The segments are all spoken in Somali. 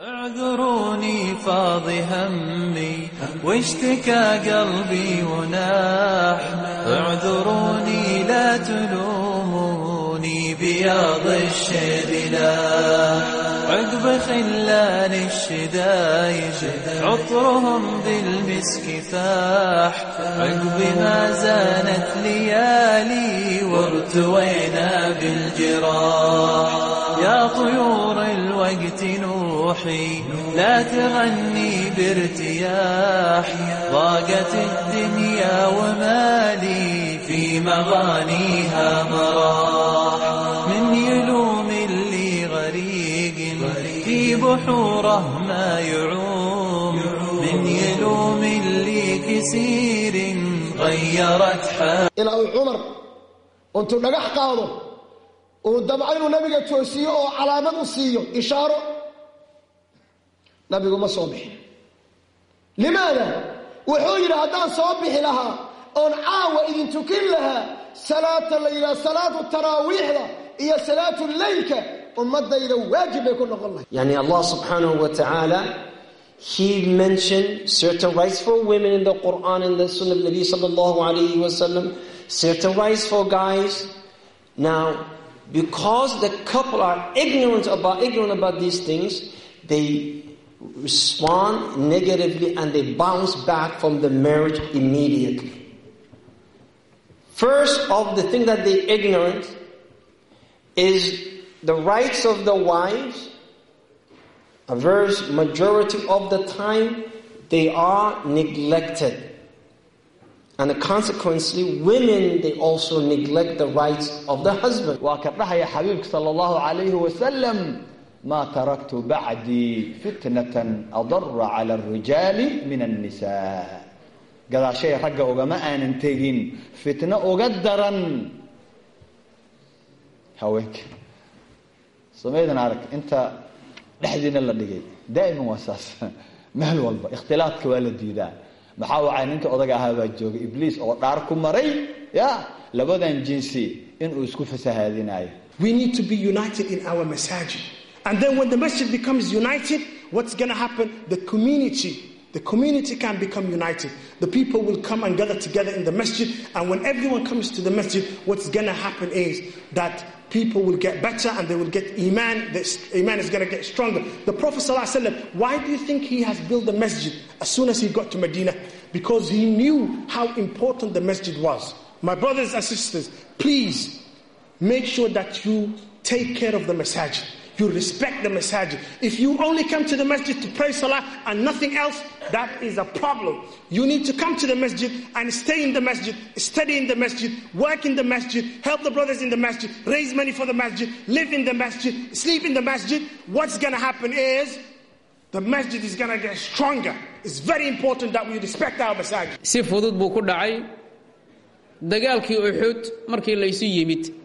اعذروني فاض همي واشتكى قلبي وناح اعذروني لا تلوموني بياض الشيب عقب خلال الشدايج عطرهم بالمسك فاح عقب ما زانت ليالي وارتوينا بالجراح يا طيور الوقت نور روحي لا تغني بارتياح ضاقت الدنيا ومالي في مغانيها مراح من يلوم اللي غريق في بحوره ما يعوم من يلوم اللي كسير غيرت حال إلى عمر أنتم نجح قاضوا ودمعين نبيك توسيه علامة نصيه إشارة nabigu ma soo bixin. Limaada? Wuxuu yidhi haddaan soo bixi lahaa oon caawa idin tukin lahaa salaata la yidhaha salaatu taraawiixda iyo salaatu leylka ummadayda waajib bay ku noqon lahay Yani Allah subhanahu wa ta'ala, He mentioned certain rights for women in the Quran and the Sunnah of Nabi sallallahu alayhi wa sallam, certain rights for guys. Now, because the couple are ignorant about ignorant about these things, they respond negatively and they bounce back from the marriage immediately. First of the thing that they ignorant is the rights of the wives. A verse majority of the time they are neglected. And consequently, women they also neglect the rights of the husband. waa ka dhahaya xabiibka sal allahu calayhi wasalam maa taraktu bacdii fitnatan adara cala alrijaali min annisaa gadaashay ragga ugama aanan tegin fitno uga daran. Haweenka. Samaydan arag inta dhexdiina la dhigay daa'iman waa saas. Meel walba ikhtilaadka waa la diidaa. Maxaa wacay ninka odaga ahaa baa jooga ibliis oo dhaar ku maray ya labadan jinsi inuu isku fasahaadinayo And then when the masjid becomes united, what's going to happen? The community, the community can become united. The people will come and gather together in the masjid. And when everyone comes to the masjid, what's going to happen is that people will get better and they will get iman. The iman is going to get stronger. The Prophet ﷺ, why do you think he has built the masjid as soon as he got to Medina? Because he knew how important the masjid was. My brothers and sisters, please make sure that you take care of the masajid. You respect the masajid. If you only come to the masjid to pray salah and nothing else, that is a problem. You need to come to the masjid and stay in the masjid, study in the masjid, work in the masjid, help the brothers in the masjid, raise money for the masjid, live in the masjid, sleep in the masjid. What's going to happen is the masjid is going to get stronger. It's very important that we respect our masajid. si fudud buu ku dhacay dagaalkii uxud markii laysu yimid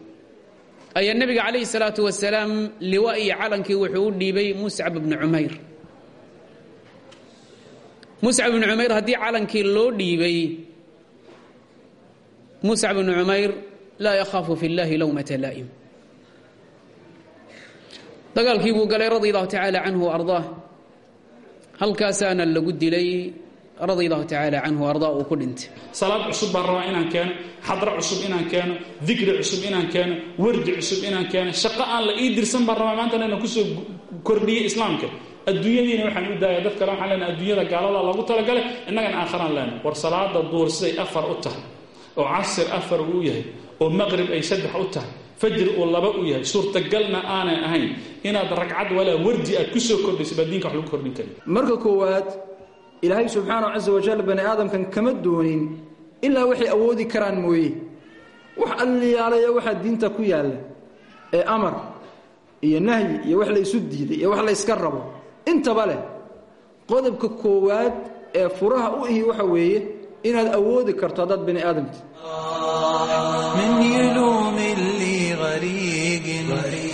ayaa nebiga calayhi salaatu wasalaam liwa iyo calankii wuxuu u dhiibay muscab ibnu cumayr. Muscab ibnu cumayr haddii calankii loo dhiibay muscab ibnu cumayr laa yakhaafu fi llahi lowmata laa'im. Dagaalkii buu galay radia allahu tacaala canhu ardaah. Halkaasaana lagu dilay radia allahu tacaala canhu ardaa uu ku dhintay. Salaad cusub baan rabaa inaan keeno xadro cusub inaan keeno dikri cusub inaan keeno wardi cusub inaan keeno shaqo aan la ii dirsan baan rabaa maantana inaan ku soo kordhiyo islaamka. Adduunyadiina waxaan u daaya dad kale waxaan leenahay adduunyada gaalada lagu talagalay innagana aakharaan leenahay. War salaada duur siday afar u tahay oo casir afar uu yahay oo maqrib ay saddex u tahay fajr uu laba u yahay suurtagalna aanay ahayn inaad ragcad walaa wardi aad ku soo kordhayso baa diinka wax lagu kordhin kari marka koowaad ilaahay subxaanahu casa wajal bani aadamkan kama doonin ilaa waxay awoodi karaan mooye. Wax alliyaalayo waxaa diinta ku yaalla ee amar iyo nahyi iyo wax laysu diiday iyo wax layska rabo intaba leh. Qodobka koowaad ee furaha u ihi waxa weeye inaad awoodi karto haddaad bani aadamti.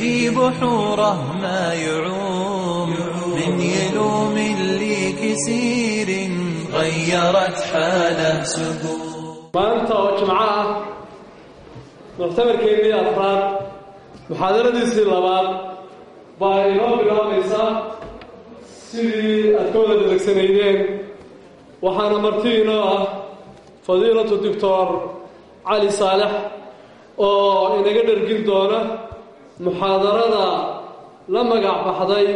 I buxuurah maa yucuum. في بحوره ما يعوم من يلوم اللي كسير غيرت حاله سقوط maanta oo jimco ah muctamarkeennii afraad muxaadaradiisii labaad baa inoo bilaabaysaa sidii aad ka wada dhedegsanaydeen waxaana marti inoo ah fadiilatu doctor cali saalex oo inaga dhergin doona muxaadarada la magac baxday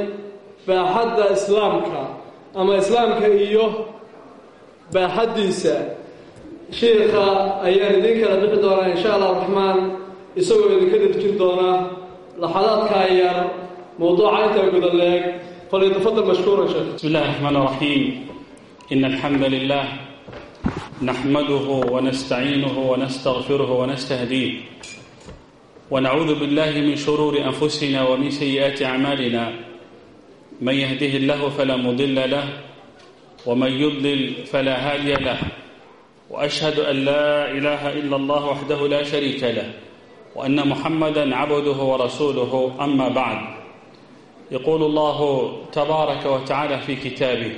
baaxadda islaamka ama islaamka iyo baaxadiisa shiikha ayaan idin kala bixi doonaa insha allah raxmaan isagoo idinka dirjin doonaa laxadaadkaa yar mowduuca intaa gudaleeg qolay tafadal mashkuuran sheekh bismi illahi raxmaan raxiim ina alxamda lilah naxmaduhu wanastaciinuhu wanastaqfiruhu wanastahdiih wanacuudu biاllahi min shuruuri anfusina wa min sayi'aati من يهده الله فلا مضل له ومن يضلل فلا هادي له وأشهد أن لا إله إلا الله وحده لا شريك له وأن محمدا عبده ورسوله أما بعد يقول الله تبارك وتعالى في كتابه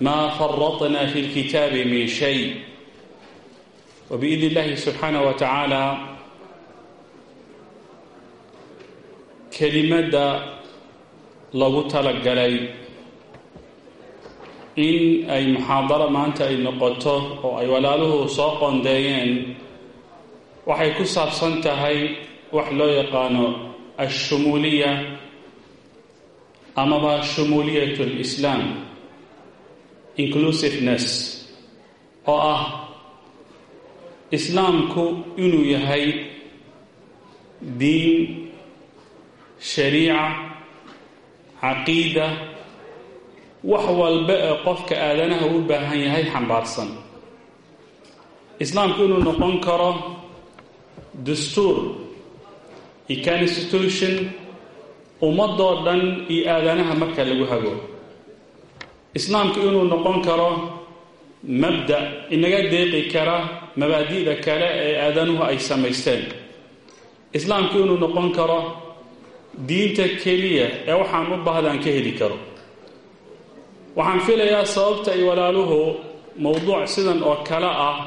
ما فرطنا في الكتاب من شيء وبإذن الله سبحانه وتعالى كلمة lagu talagalay in ay muxaadaro maanta ay noqoto oo ay walaaluhu soo qondeeyeen waxay ku saabsan tahay wax loo yaqaano ashumuuliya amaba shumuuliyat lislaam inclusiveness oo ah islaamku inuu yahay diin shariica caqiida wax walba ee qofka aadanaha u baahan yahay xambaarsan. Islaamku inuu noqon karo dastuur iyo constitution ummadoo dhan iyo aadanaha marka lagu hago. Islaamku inuu noqon karo mabda inaga deeqi kara mabaadi'da kale ee aadanuhu ay samaysteen. Islaamku inuu noqon karo diinta keliya ee waxaan u baahdaan ka heli karo. Waxaan filayaa sababta ay walaaluhu mowduuc sidan oo kale ah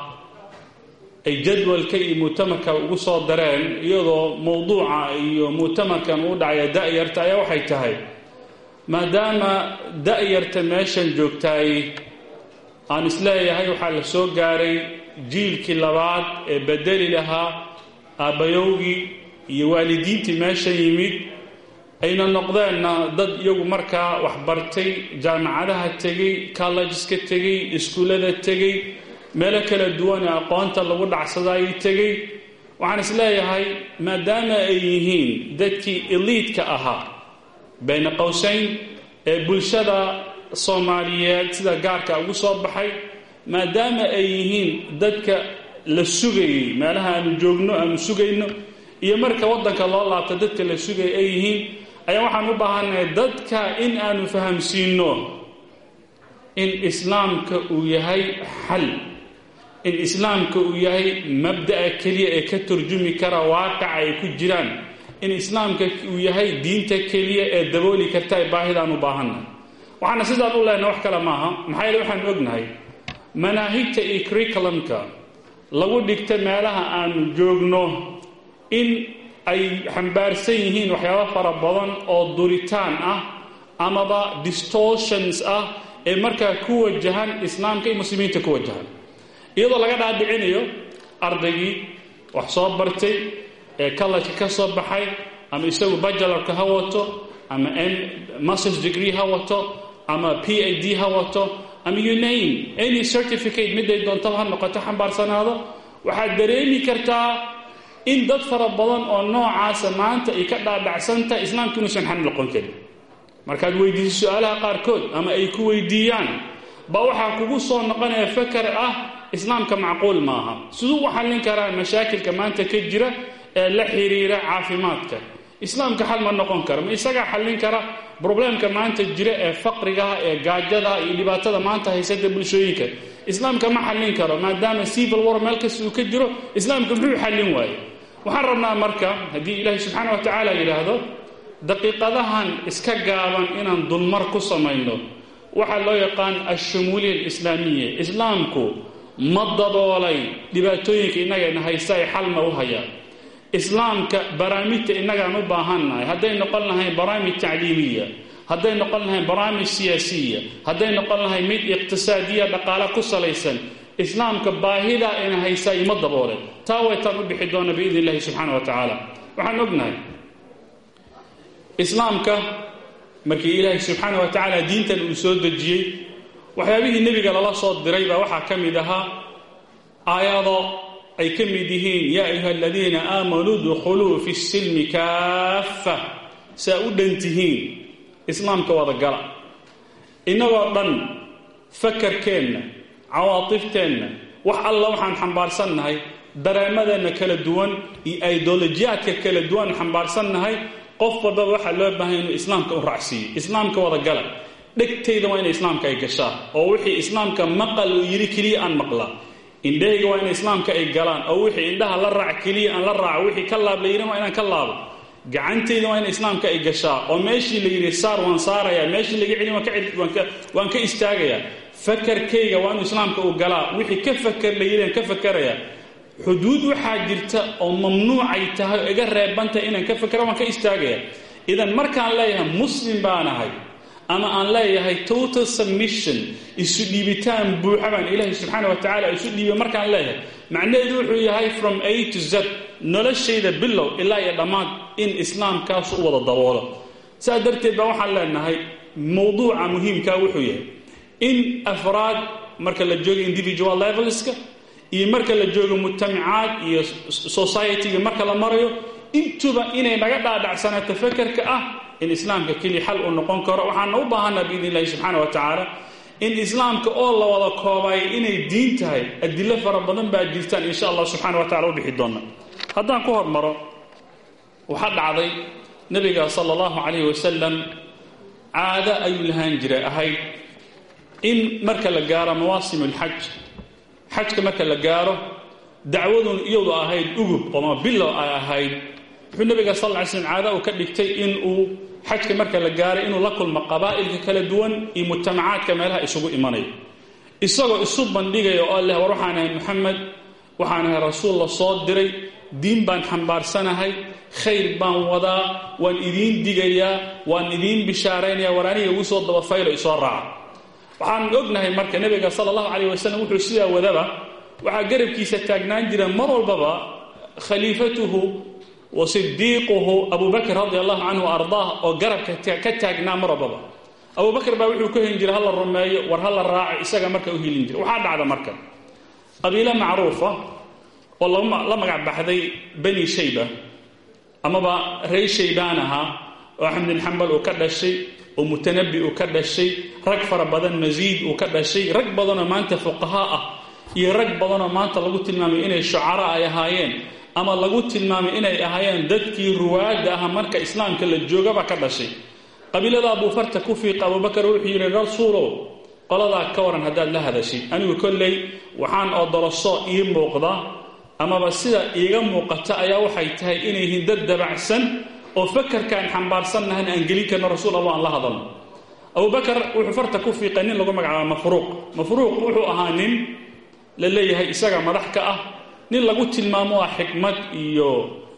ay jadwalka iyo mu'tamarka ugu soo dareen iyadoo mowduuca iyo mu'tamarkan uu dhacaya da-yarta ayaa waxay tahay. Maadaama da-yarta meeshan joogtaay aan is leeyahay waxaa la soo gaaray jiilkii labaad ee bedeli lahaa aabbayowgii iyo waalidiintii meeshan yimid ayna noqdeenna dad iyagu markaa waxbartay jaamacadaha tegey collegeska tegey iskuullada tegey meelo kala duwan ee aqoonta lagu dhacsadayay tegey. Waxaan is leeyahay maadaama ay yihiin dadkii eliidka ahaa bayna qowsayn ee bulshada soomaaliyeed sida gaarka ugu soo baxay maadaama ay yihiin dadka la sugayay meelaha aanu joogno aanu sugayno iyo marka waddanka loo laabta dadka la sugaya ay yihiin ayaa waxaan u baahannahay dadka in aanu fahamsiinno in islaamka uu yahay xal in islaamka uu yahay mabda'a keliya ee ka turjumi kara waaqica ay ku jiraan in islaamka uu yahay diinta keliya ee dabooli karta ee baahidaan u baahannahay. Waxaana sidaan u lehna wax kale maaha maxaa yeele waxaan ognahay manaahigta iyo curriculumka lagu dhigta meelaha aanu joogno in ay xambaarsan yihiin waxyaaba fara badan oo duritaan ah amaba distortions ah ee markaa ku wajahan islaamka iyo muslimiinta ku wajahan. Iyadoo laga dhaadhicinayo ardaygii wax soo bartay ee college ka soo baxay ama isagu bachelorka ha wato ama masters degree ha wato ama p i d ha wato ama you name any certificate miday doontaba ha noqoto xambaarsanaado waxaad dareemi kartaa in dad fara badan oo noocaasa maanta ay ka dhaadhacsantahay islaamka inuusan xan noqon karin. Markaad weydiiso su'aalaha qaarkood ama ay ku weydiiyaan baa waxaa kugu soo noqonaya fakar ah islaamka macquul maaha. Siduu u xallin karaa mashaakilka maanta ka jira ee la xiriira caafimaadka. Islaamka xal ma noqon kara ma isagaa xallin kara broblemka maanta jira ee faqrigaha ee gaajada iyo dhibaatada maanta haysata bulshooyinka. Islaamka ma xallin karo maadaama civil war meel kasta uu ka jiro islaamka muxuu xallin waaye waxaan rabnaa marka haddii ilaahay subxaana wa tacaala yidhaahdo daqiiqadahan iska gaaban inaan dulmar ku samayno. Waxaa loo yaqaan ashumuuliya alislaamiya. Islaamku ma daboolay dhibaatooyinka innagayna haysta ay xalma u hayaan islaamka baraamijta innagaan u baahannahay hadday noqon lahayn baraamij tacliimiya hadday noqon lahayn barnaamij siyaasiya hadday noqon lahayn mid iqtisaadiya dhaqaale ku salaysan islaamka baahidaa ina haysaa ima daboole. Taa waytaan u bixi doona biidn illahi subxaana wa tacaala. Waxaan ognahay islaamka markii ilaahay subxaana wa tacaala diintan uu soo dejiyey waxyaabihii nebiga lala soo diray baa waxaa ka mid ahaa aayado ay ka mid yihiin yaa ayuha aladiina aamanuu dukhuluu fi silmi kaaffa. Saa u dhan tihiin islaamka wada gala. Innagoo dhan fakarkeenna cawaatifteenna wax alla waxaan xambaarsannahay dareemadeenna kala duwan iyo idolojiyaadka kala duwan xambaarsannahay qof walbaba waxaa loo baahay inuu islaamka u raacsiiyo islaamka wada gala. Dhegtayda waa ina islaamka ay gashaa oo wixii islaamka maqal uu yidhi keliya aan maqlaa indhahayga waa ina islaamka ay galaan oo wixii indhaha la raac keliya aan la raaco wixii ka laab la yidhi waa inaan ka laabo. Gacantayda waa ina islaamka ay gashaa oo meeshii la yidhi saar waan saarayaa meeshii laga celi waan ka istaagayaa fakarkayga waa inuu islaamka galaa. Wixii ka fakar la yidhi aan ka fakarayaa xuduud waxaa jirta oo mamnuucay tahay oo iga reebantah inaan ka fakara waan ka istaagaya. Idan markaan leeyahay muslim baanahay ama aan leeyahay total submission isu dhiibitaan buuxa baan ilaahay subxaana wa tacala isu dhiibiyo markaan leeyahay. Macnaheedu wuxuu yahay from a to z noloshayda bilow ilaa iyo dhammaad in islaamkaasu u wada daboolo saas darteed baa waxaan leenahay mowduuca muhiimkaa wuxuu yahay in afraad marka la joogo individual levelska iyo marka la joogo mujtamacaad iyo societyga marka la marayo intuba inay naga dhaadhacsanaato fakarka ah in islaamka keliya xal uu noqon karo. Waxaana u baahanaa biidn illahi subxaana wa tacaala in islaamka oo la wada koobay inay diin tahay adilo fara baa jirtaan insha allah subxana wa tacala u bixi doona haddaan ku hormaro waxaa dhacday nebiga sala allahu calayhi wasalam caado ayuu lahaan jiray ahayd in marka la gaaro mawaasim alxaj xajka marka la gaaro dacwadun iyadu ahayd ugub ooma bilow ay ahayd wuxuu nebiga sal ly slm caada uu ka dhigtay in uu xajka marka la gaaray inuu la kulmo qabaa'ilka kala duwan iyo mujtamacaadka meelaha isugu imanayo isagoo isu bandhigaya oo leh war waxaan ahay moxamed waxaan ahay rasuul la soo diray diin baan xambaarsanahay khayr baan wadaa waan idiin digayaa waan idiin bishaaraynaya war aniga igu soo dabafaylo isoo raaca waxaan ognahay marka nebiga sala allahu calayh wasalam wuxuu sidaa wadaba waxaa garabkiisa taagnaan jira mar walbaba khaliifatuhu wa sidiiquhu abu bakr radi allahu canhu ardaah oo garabka ka taagnaa mar walbaba. Abu bakr baa wuxuu ka hin jira hala rumeeyo war hala raaco isaga marka u hilin jira. Waxaa dhacda marka qabiilo macruufa oo la magac baxday bani shayba amaba rey shaybaan ahaa oo axmed bin xambal uu ka dhashay oo mutanabi uu ka dhashay rag fara badan masiid uu ka dhashay rag badanoo maanta fuqahaa ah iyo rag badanoo maanta lagu tilmaamay inay shucara ay ahaayeen ama lagu tilmaamay inay ahaayeen dadkii ruwaadda aha marka islaamka la joogaba ka dhashay. Qabiilada abuufarta ku fiiqa abubakar wuxuu yidhi rasuulow qoladaa ka waran haddaad la hadashay. Anigu kolley waxaan oo doroso ii muuqda amaba sida iiga muuqata ayaa waxay tahay inay dad dabacsan oo fakarkaan xambaarsannahan aan gelin karno rasuul allah aan la hadalno. Abubakar wuxuu farta ku fiiqay nin lagu magacaaba mafruuq. Mafruuq wuxuu ahaa nin la leeyahay isaga madax ka ah. Nin lagu tilmaamo ah xikmad iyo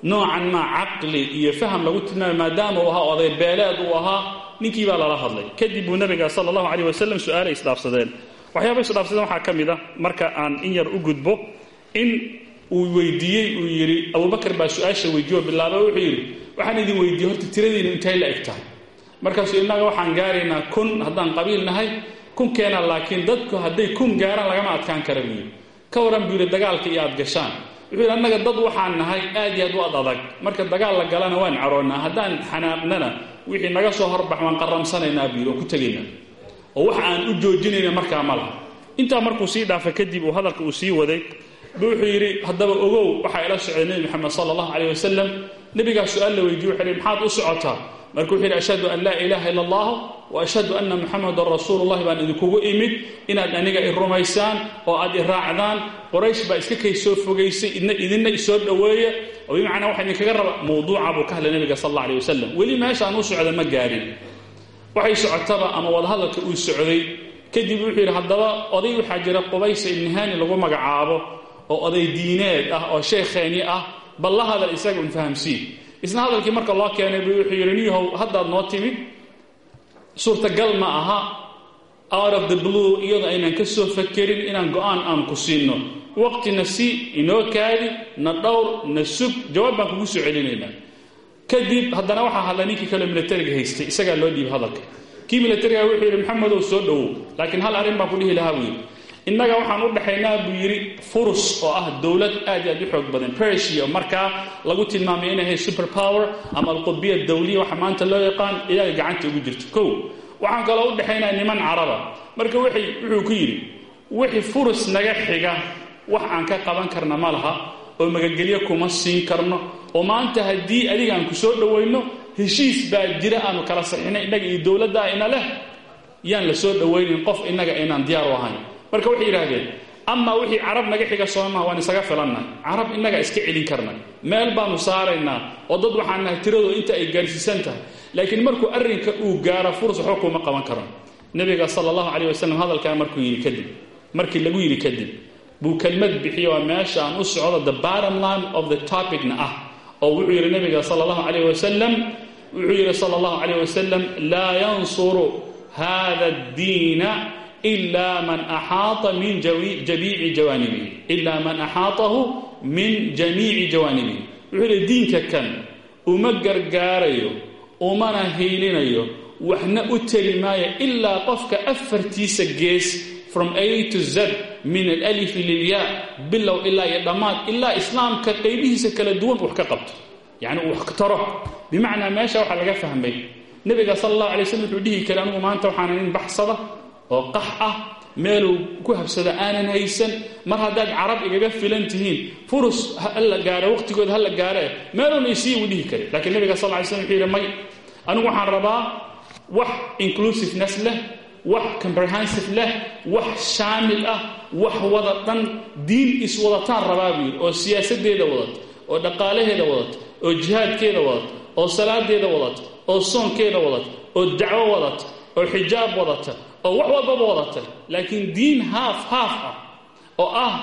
noocan maa caqli iyo faham lagu tilmaamay maadaama uu ahaa oday beeleed uu ahaa ninkii baa lala hadlay. Kadib buu nabiga sala allahu wasalam su'aalay isdhaafsadeen. Waxyaaba isdhaafsadeen waxaa ka mid a marka aan in yar u gudbo in uu weydiiyey uu yidhi abubakar baa su'aasha weydiiye oo bilaaba wuxuu yidhi waxaan idin weydiiyey horta tiradiinu intay la eg tahay. Markaasuu innaga waxaan gaaraynaa kun haddaan qabiil nahay kunkeena laakiin dadku hadday kun gaaraan lagama adkaan kara buu yidhi. Ka waran buu yidhi dagaalka iyo aad gashaan. Wuxuu yidhi annaga dad waxaan nahay aad iyo aad u ad adag. Marka dagaal la galana waan caroonnaa haddaan xanaaqnana wixii naga soo horbax waan qaramsanaynaa buu yidhi waan ku tegaynaa. Oo wax aan u joojinayna markaa ma laha. Intaa markuu sii dhaafay kadib uu hadalka uu sii waday bu wuxuu yidhi haddaba ogow waxaa ila socday nebi moxamed sala allahu calayh wasalam nebigaa la weydiye wuxuu yidhi maxaad u socotaa? Marka wuxuu ashhadu an laa ilaaha illa allah wa ashhadu anna muxamadan rasuulullahi. Baan idinkugu imid inaad aniga i rumaysaan oo aad i raacdaan qoraysh baa iska kay soo fogaysay idinna isoo dhoweeya oo bimacnaa waxaa idinkaga raba mawduuca buu ka hadlay nebiga sal alla alay wasalam weli meeshaan socda ma gaarin. Waxay socotaba ama wadahadalka uu socday. Kadib wuxuu yidhi haddaba oday waxaa jira qubaysa ibnihaani lagu magacaabo oo oday diineed ah oo sheekheeni ah bal la hadal isaga un fahamsiin. Isna hadalkii marka loo keenay buu wuxuu yidhi niyahow haddaad noo timid suurtagal ma aha. Out of the blue iyadoo aynan ka soo fakerin inaan go'aan aan ku siino waqtina si inoo kaadi na dhowr na sug. Jawaab baan kugu soo celinaynaa. Kadib haddana waxaa hadla ninkii kale militariga haystay isagaa loo dhiibay hadalka. Kii militariga wuxuu yidhi maxamedow soo dhowow laakiin hal arrin baan ku dhihi lahaa buu innaga waxaan u dhexaynaa buu yidhi furus oo ah dowlad aad iyo aad u xoog badan persia markaa lagu tilmaamay inay ahay super power ama alqudbiya dawliya waxa maanta loo yaqaan iyaga gacanta ugu jirto. Kow waxaan kaloo u dhexaynaa niman caraba. Marka wuxuu ku yidhi wixii furus naga xiga wax aan ka qaban karna ma laha oo magagelyo kuma siin karno oo maanta haddii adiga aan ku soo dhowayno heshiis baa jira aanu kala saxiinay innaga iyo dowladdaa ina leh yaan la soo dhowaynin qof innaga aynaan diyaar u ahayn marka waxay yidhaahdeen amaa wixii carab naga xiga soomaa waan isaga filannahay carab innaga iska celin karnay meel baanu saaraynaa oo dad waxaan nahay tiradoo inta ay gaarsiisan laakiin markuu arrinka uu gaaro furus waxba kuma qaban karo nebiga sala allahu calayh wasalam hadalkaa markuu yidhi kadib markii lagu yidhi kadib buu kelmad bixiyo waa meesha aan u socdo the bottom line of the topicna ah. Oo wuxuu yidhi nebiga sala allahu calayh wasalam wuxuu yidhi sala allahu calayh wasalam laa yansuru hada addiina ila man axaata min jamiici jawaanibihi ila man axaatahu min jamiici jawaanibihi wuxuu diinka kan uma gargaarayo umana hiilinayo waxna u teli maayo ilaa qofka afartiisa gees from a to z. min alif lilya bilow ilaa iyo dhammaad ilaa islaamka qaybihiisa kala duwan wax ka qabto yacni wax taro bimacnaa meesha waxaa laga fahmay nebiga sala allahu alay slm wuxuu dhihi karay anigu maanta waxaana nin baxsada oo qax ah meeluu ku habsada aanan haysan mar haddaad carab igaga filan tihiin furus hala gaaro waqtigooda hala gaare meeluuna isii uu dhihi karay laakiin nebiga sal ly slm wuxuu yidhi may anigu waxaan rabaa wax inclusiveness leh wax comprehensive leh wax shaamil ah wax wada dhan diin iswadataan rabaa buu yidhi oo siyaasaddeeda wadata oo dhaqaalaheeda wadata oo jihaadkeeda wadata oo salaadeeda wadata oo soonkeeda wadata oo dacwo wadata oo xijaab wadata oo wax walbaba wadata laakiin diin haaf haaf ah oo ah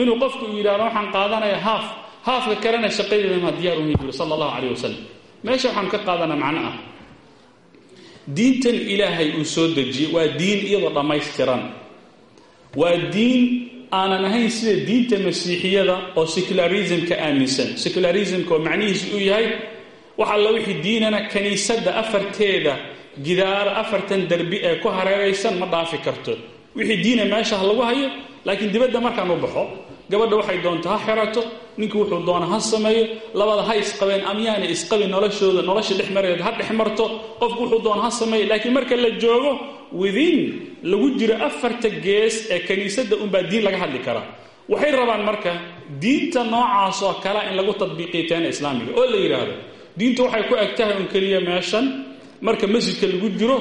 inuu qofku yidhahdo waxaan qaadanaya haaf. Haafka kalena shaqadeeda maa diyaar uhi jiro sala allahu calayh wasalam meesha waxaan ka qaadanaa macno ah. Diintan ilaahay uu soo dejiyey waa diin iyadoo dhammaystiran. Waa diin aanan ahayn sida diinta masiixiyada oo secularismka aaminsan. Secularismka oo macnihiisu uu yahay wax alla wixii diinana kiniisadda afarteeda gidaaro afartan derbi ee ku hareeraysan ma dhaafi karto. Wixii diina meesha ha lagu hayo laakiin dibadda markaan u baxo. Gabadha waxay doonto ha xerato ninku wuxuu doona ha sameeyo. Labada ha isqabeen amyaana isqabin noloshooda nolosha dhex mareed ha dhex marto. Qofku wuxuu doona ha sameeyo. Laakiin marka la joogo within lagu jiro afarta gees ee kiniisadda unbaa diin laga hadli karaa waxay rabaan marka diinta noocaas oo kalea in lagu tadbiiqiyo teena islaamiga oo la yidhaahdo diintu waxay ku eg tahay un keliya meeshan marka masjidka lagu jiro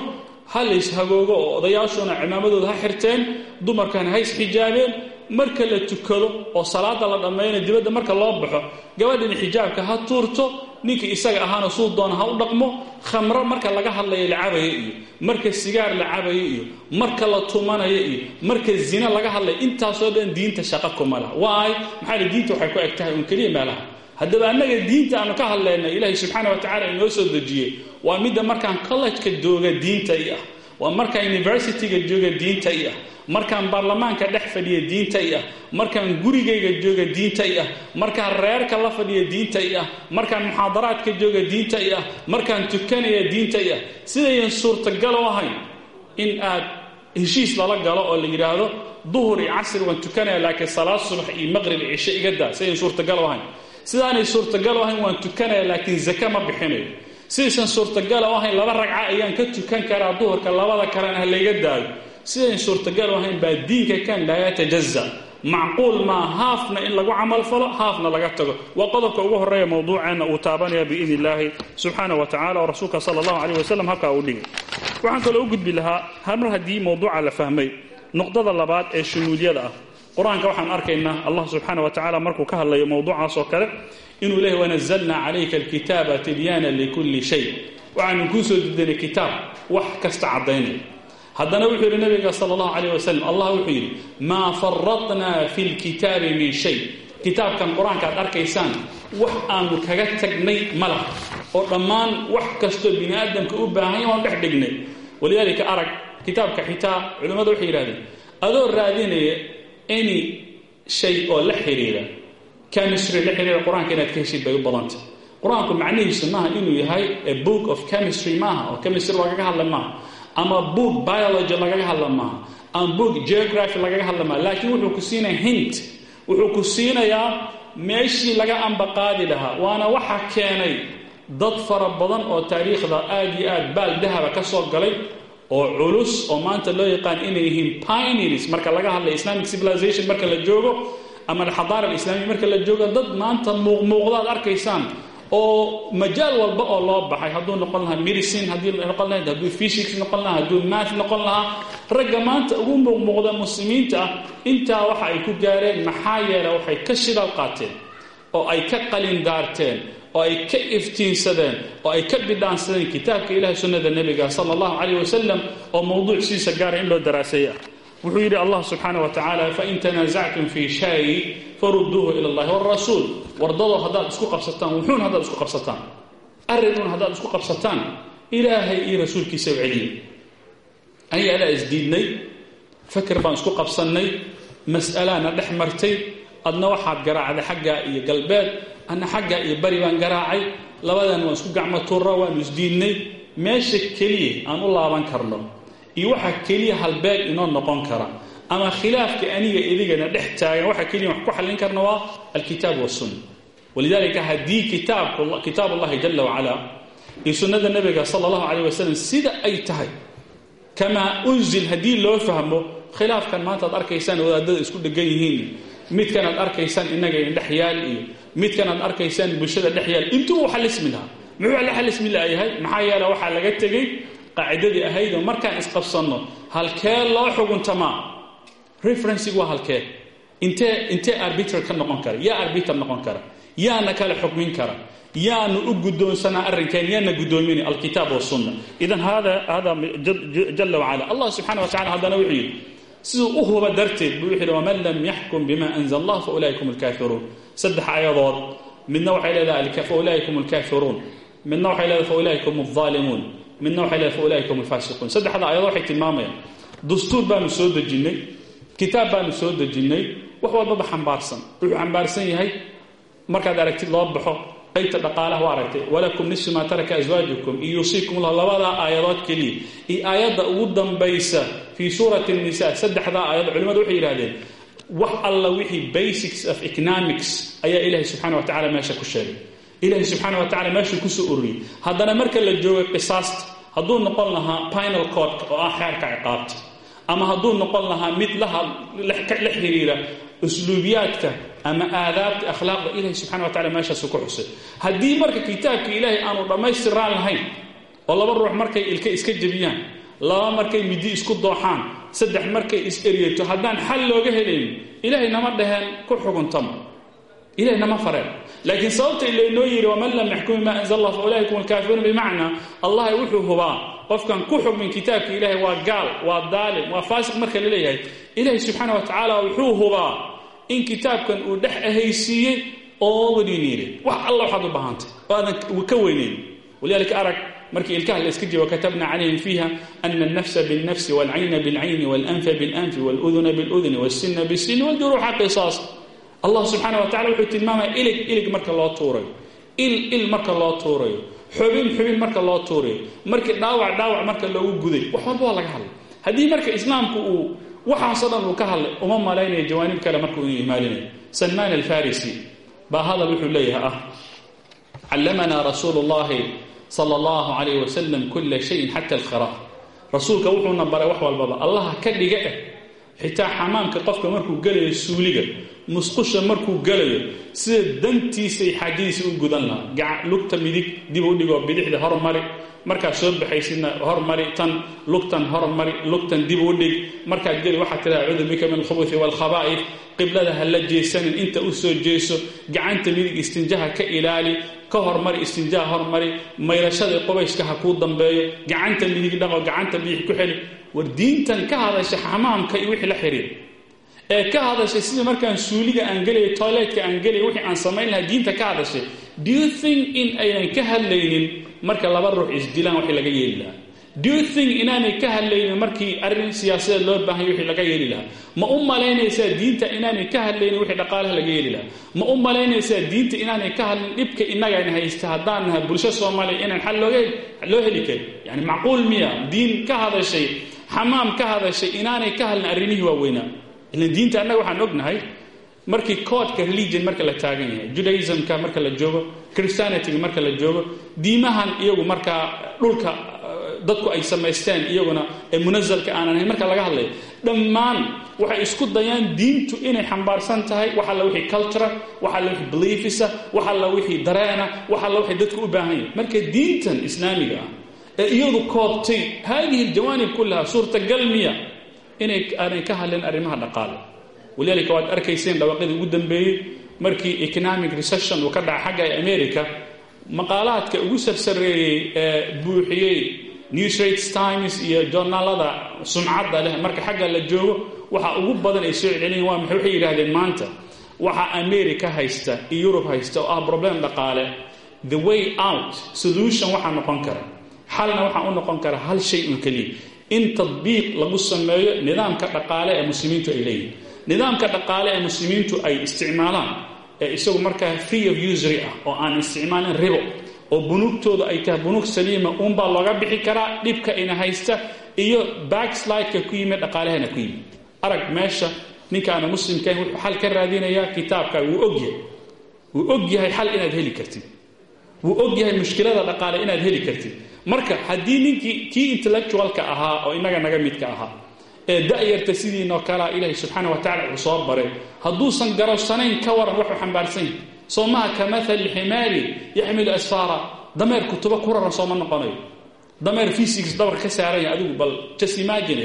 ha lays hagoogo oo odayaashuna cimaamadooda ha xirteen dumarkana ha isxijaabeen marka la tukado oo salaada la dhammayna dibadda marka loo baxo gabadhani xijaabka ha tuurto ninkii isaga ahaana suu doona ha u dhaqmo khamro marka laga hadlayo la iyo marka sigaar la cabayo iyo marka la tumanayo iyo marka zina laga hadlayo intaasoo dhan diinta shaqa kuma laha. Waay maxaa diinta waxay ku eg tahay un keliya meelaha haddaba annaga diinta aanu ka hadlayna ilaahay subxaana wa tacala inoo soo dejiyey waa midda markaan collejka jooga diinta i ah. Waa markaan universityga jooga diinta i ah. Markaan baarlamaanka dhex fadhiya diinta i ah. Markaan gurigayga jooga diinta i ah. Markaan reerka la fadhiya diinta i ah. Markaan muxaadaraadka jooga diinta i ah. Markaan tukanaya diinta i ah. Sidayan suurtagal u ahayn in aad heshiis lala galo oo la yidhaahdo duhur iyo casri waan tukanaya laakiin salaad subax iyo maqrib iyo cisho iga daa. Sidayan suurtagal u ahayn sidaanay suurtagal ahayn waan tukanaya laakiin zake ma bixinayo. Sidaysan suurtagal u ahayn laba ragca ayaan ka tukan karaa duhurka labada kalena ha layga daayo sidayn suurtagal ahayn baa diinka kan laa yatajaza macquul maa haafna in lagu camal falo haafna laga tago. Waa qodobka ugu horreeya mowduuceenna uu taabanaya biidn illaahi subxaana wa tacala oo rasuulka sala allahu caleyh wasalam halkaa uu dhigay. Waxaan kaloo u gudbi lahaa mar haddii mowduuca la fahmay nuqdada labaad ee shumuuliyada ah qur'aanka waxaan arkaynaa allah subxaana wa tacala markuu ka hadlayo mowduucaas oo kale inuu leeyahy wanazalnaa calayka alkitaaba tibyaana likulli shay. Waxaanu kuu soo dedanay kitaab wax kasta caddaynaya haddana wuxuu yidhi nabiga sala allahu calayh wasalam allah wuxuu yidhi maa faradnaa fi lkitaabi min shay. Kitaabkan qur'aanka aad arkaysaan wax aanu kaga tagnay ma laha oo dhammaan wax kastoo bini aadamka u baahanya waan dhex dhignay. Walidaalika arag kitaabka xitaa culimmadu waxay yidhahdeen adoo raadinaya any shay oo la xiriira chemistry la xiriira qur'aanka inaad ka heshid bay u badantay. Qur'aanku macnihiisu maaha inuu yahay a book of chemistry maaha oo chemistry lagaga hadla maaha ama book biology lagaga hadla maaha ama book geography lagaga hadla maaha. Laakiin wuxuu ku siinaya hint wuxuu ku siinayaa meeshii laga ambaqaadi lahaa waana waxa keenay dad fara badan oo taariikhda aad iyo aad baal dahaba ka soo galay oo culus oo maanta loo yaqaan inay yihiin pioneers. Marka laga hadlay islamic civilization marka la joogo ama alxadaara alislaamiya marka la joogo dad maanta muuqmuuqdaad arkaysaan oo majaal walba oo loo baxay. Hadduu noqon lahaa medicine haddii noqon lahayd hadduu physics noqon lahaa hadduu math noqon lahaa ragga maanta ugu muuqmuuqda muslimiinta ah intaa waxa ay ku gaareen maxaa yeele waxay ka shidal qaateen oo ay ka qalin daarteen oo ay ka iftiinsadeen oo ay ka bidhaansadeen kitaabka ilahi sunnada nebiga sala allahu calayh wasalam oo mowduucsiisa gaara in loo daraaseeya. Wuxuu yidhi allah subxaana wa tacaala fain tanaasactum fii shay faruduuhu ila allahi warasuul wardadoo haddaad isku qabsataan wuxuun haddaad isku qabsataan. Arrinun haddaad isku qabsataan ilaahay iyo rasuulkiisa celiya ayadaa isdiidnay fakr baan isku qabsannay mas'alaana dhex martay adna waxaad garaacday xaggaa iyo galbeed anna xaggaa iyo bari baan garaacay. Labadan waan isku gacmo turra waanu isdiidnay meesha keliya aan u laaban karno iyo waxa keliya halbeeg inoo noqon kara ama khilaafka aniga idigana dhex taagan waxa keliya wax ku xallin karna waa alkitaab wasunna walidaalika haddii kitaabku kitaab allahi jala wacala iyo sunnada nebiga sala allahu calayh wasalam sida ay tahay kamaa unzil haddii loo fahmo khilaafkan maanta ad arkaysaan wadaadada isku dhegan yihiin. Midkan aad arkaysaan innaga yaal iyo midkan aad arkaysaan bulshada dhex yaal intuu u xalismi lahaa muxuu la xalismi layahay maxaa yeele waxaa laga tegey qaacidadii ahaydoo markaan isqabsanno halkee loo xuguntamaa? Referencigu waa halkee. Intee intee arbiter ka noqon kara? Yaa arbiter noqon kara. Yaana kale xukmin kara. Yaanu u guddoonsanaa arrinkeen yaana guddoomin alkitaab wasunna idan hada hada jala wacala allah subxana wa tacala haddana wuxuu yidhi siduu u huba darteed buu yidhi waman lam yaxkum bima anzal allah fa ulaika hum alkaafiruun saddex ayadood midna waxay leedahay fa ulaika hum alkaafiruun midna waxay leedahay fa ulaika hum alzaalimuun midna waxay leedahay fa ulaika hum alfaasiquun saddexda ayadood waxay tilmaamayaan. Dastuur baanu soo dejinnay kitaab baanu soo dejinnay wax walbaba xambaarsan. Wuxuu xambaarsan yahay markaad aragtid loo baxo qaybta dhaqaalaha waa aragtay walakum nisfu maa taraka aswaajukum iyo yuusiikum lah labadaa aayadood keliya iyo aayadda ugu dambaysa fii suurati nisa saddexdaa aayad culimmadu waxay yidhahdeen wax alla wixii basics of economics ayaa ilaahay subxana wa tacala meesha ku sheegay. Ilaahay subxaana wa tacala meeshuu ku soo ururiyey. Haddana marka la joogay qisaasta hadduu noqon lahaa pinal codka oo ah xeerka ciqaabta ama hadduu noqon lahaa mid la xiriira usluubiyaadka ama aadaabta akhlaaqda ilahay subxana wa tacala meeshaasu ku xusay. Haddii marka kitaabka ilaahay aanu dhammaystiraan lahayn oo laba ruux markay ilka iska jebiyaan laba markay midi isku dooxaan saddex markay is eryeto haddaan xal looga helayn ilaahay nama dhaheen ku xuguntama ilahay nama fareen laakiin sababta ilaynoo yidhi waman lam yaxkum bima anzal allah fa ulaaika hum alkaafiruun bimacnaa allah wuxuu hubaa qofkan ku xugmin kitaabka ilaahay waa gaal waa daalim waa faasiq marka la leeyahay ilaahay subxaana wa tacaala wuxuu hubaa in kitaabkan uu dhex ahaysiiyey oo weliiniiray wax alla waxaad u baahantay oo aadan ka weynayn walidaalika arag markii ilkaha la iska jibo katabna calayhim fiiha ana alnafsa biاlnafsi wاlcayna biاlcayni wاlanfa biاlanfi wاluduna biاluduni wاlsina biاsini wاljuruuxa qisaas allah subxaana wa tacala wuxuu tilmaamaya ilig ilig marka loo tuurayo il il marka loo tuurayo xubin xubin marka loo tuurayo markii dhaawac dhaawac marka loogu guday. Wax walba waa laga hadlay. Haddii marka islaamku uu waxaasoo dhan uu ka hadlay uma malaynaya jawaanib kale marka uu imaalinayo salmaan alfarisi baa hadal wuxuu leeyahay ah callamanaa rasuulu اllahi sala اllahu calayh wasalam kula shayin xata alkhira rasuulka wuxuuna baray wax walbaba allaha ka dhiga eh xitaa xamaamka qofka markuu gelayo suuliga musqusha markuu gelayo sida dantiisay xaajadiisa u gudan lahaa. Lugta midig dib u dhigoo bidixda hormari markaad soo baxaysidna hormari tan lugtan hormari lugtan dib u dhig. Markaad geli waxaad tiraa acuudu bika min alkhubuthi waalkhabaa'if qiblada ha la jeesanin inta u soo jeeso gacanta midig istinjaha ka ilaali ka hormari istinjaha hormari mayrashada qubayska ha kuu dambeeyo gacanta midig dhaqo gacanta bidix ku xeli. War diintan ka hadasha xamaamka iyo wixii la xiriir ee ka hadashay sidii markaan suuliga aan gelaya toiletka aan gelaya wixii aan samayn lahaa diinta ka hadashay do think in aynan ka hadlaynin marka laba ruux isdilaan wax laga yeeli lahaa? Do think inaanay ka hadlaynin markii arrin siyaasadeed loo baahanya wixii laga yeeli lahaa? Ma u malaynaysaa diinta inaanay ka hadlaynin wixii dhaqaalaha laga yeeli lahaa? Ma u malaynaysaa diinta inaanay ka hadlin dhibka innagana haysta haddaan nahay bulsho soomaaliya inaan xal loo heli karin? Yani macquul miya diin ka hadashay xamaam ka hadashay inaanay ka hadlin arrimihii waaweynaa ilan diinta annaga waxaan ognahay markii coodka religion marka la taagan yahay judaismka marka la joogo christianityga marka la joogo diimahan iyagu markaa dhulka dadku ay samaysteen iyaguna ee munasalka aanan marka laga hadlayo dhammaan waxay isku dayaan diintu inay xambaarsan tahay wax alla wixii cultura wax alla wixii beliefisa wax alla wixii dareena wax alla wixii dadku u baahan yahay marka diintan islaamiga ah ee iyadu koobtay haadihi aljawaanib kullaha suurtagal miya aanay ka hadleen arrimaha dhaqaale. Walidaalika waad arkayseen dhawaaqyadii ugu dambeeyey markii economic recession uu ka dhaca xagga america maqaalaadka ugu sarsareeyey ee buuxiyey newsrates times iyo joornaalada sumcadda leh marka xagga la joogo waxa ugu badan ay soo celcelinayan waa maxay waxay yidhahdeen maanta waxa america haysta iyo yurub haysta oo ah problem dhaqaale. The way out solution waxaa noqon kara. Xalna waxaa u noqon kara hal shay un keliya in tadbiiq lagu sameeyo nidaamka dhaqaale ee muslimiintu ay leeyihiin nidaamka dhaqaale ee muslimiintu ay isticmaalaan ee isagu markaa free of usury ah oo aan isticmaalin ribo oo bunuugtooda ay tahay bunuug saliima uunbaa looga bixi karaa dhibka ina haysta iyo backslideka ku yimid dhaqaalahana ku yimid. Arag meesha ninkaana muslimkaah wuxuu xal ka raadinayaa kitaabka wuu ogyahay wuu og yahay xal inaad heli kartid. Wuu og yahay mushkilada dhaqaale inaad heli kartid marka haddii ninkii kii intellectualka ahaa oo innaga naga midka ahaa ee da'yarta sidiinoo kalea ilaahay subxaana wa tacala soo baray hadduusan garowsanayn ka waran waxuu xambaarsan yahay. Soo ka maali ximaari yaxmilu asfaara dameer kutubo ku raran sooma noqonayo dameer dhabar ka saaran yahay adigu bal just imagine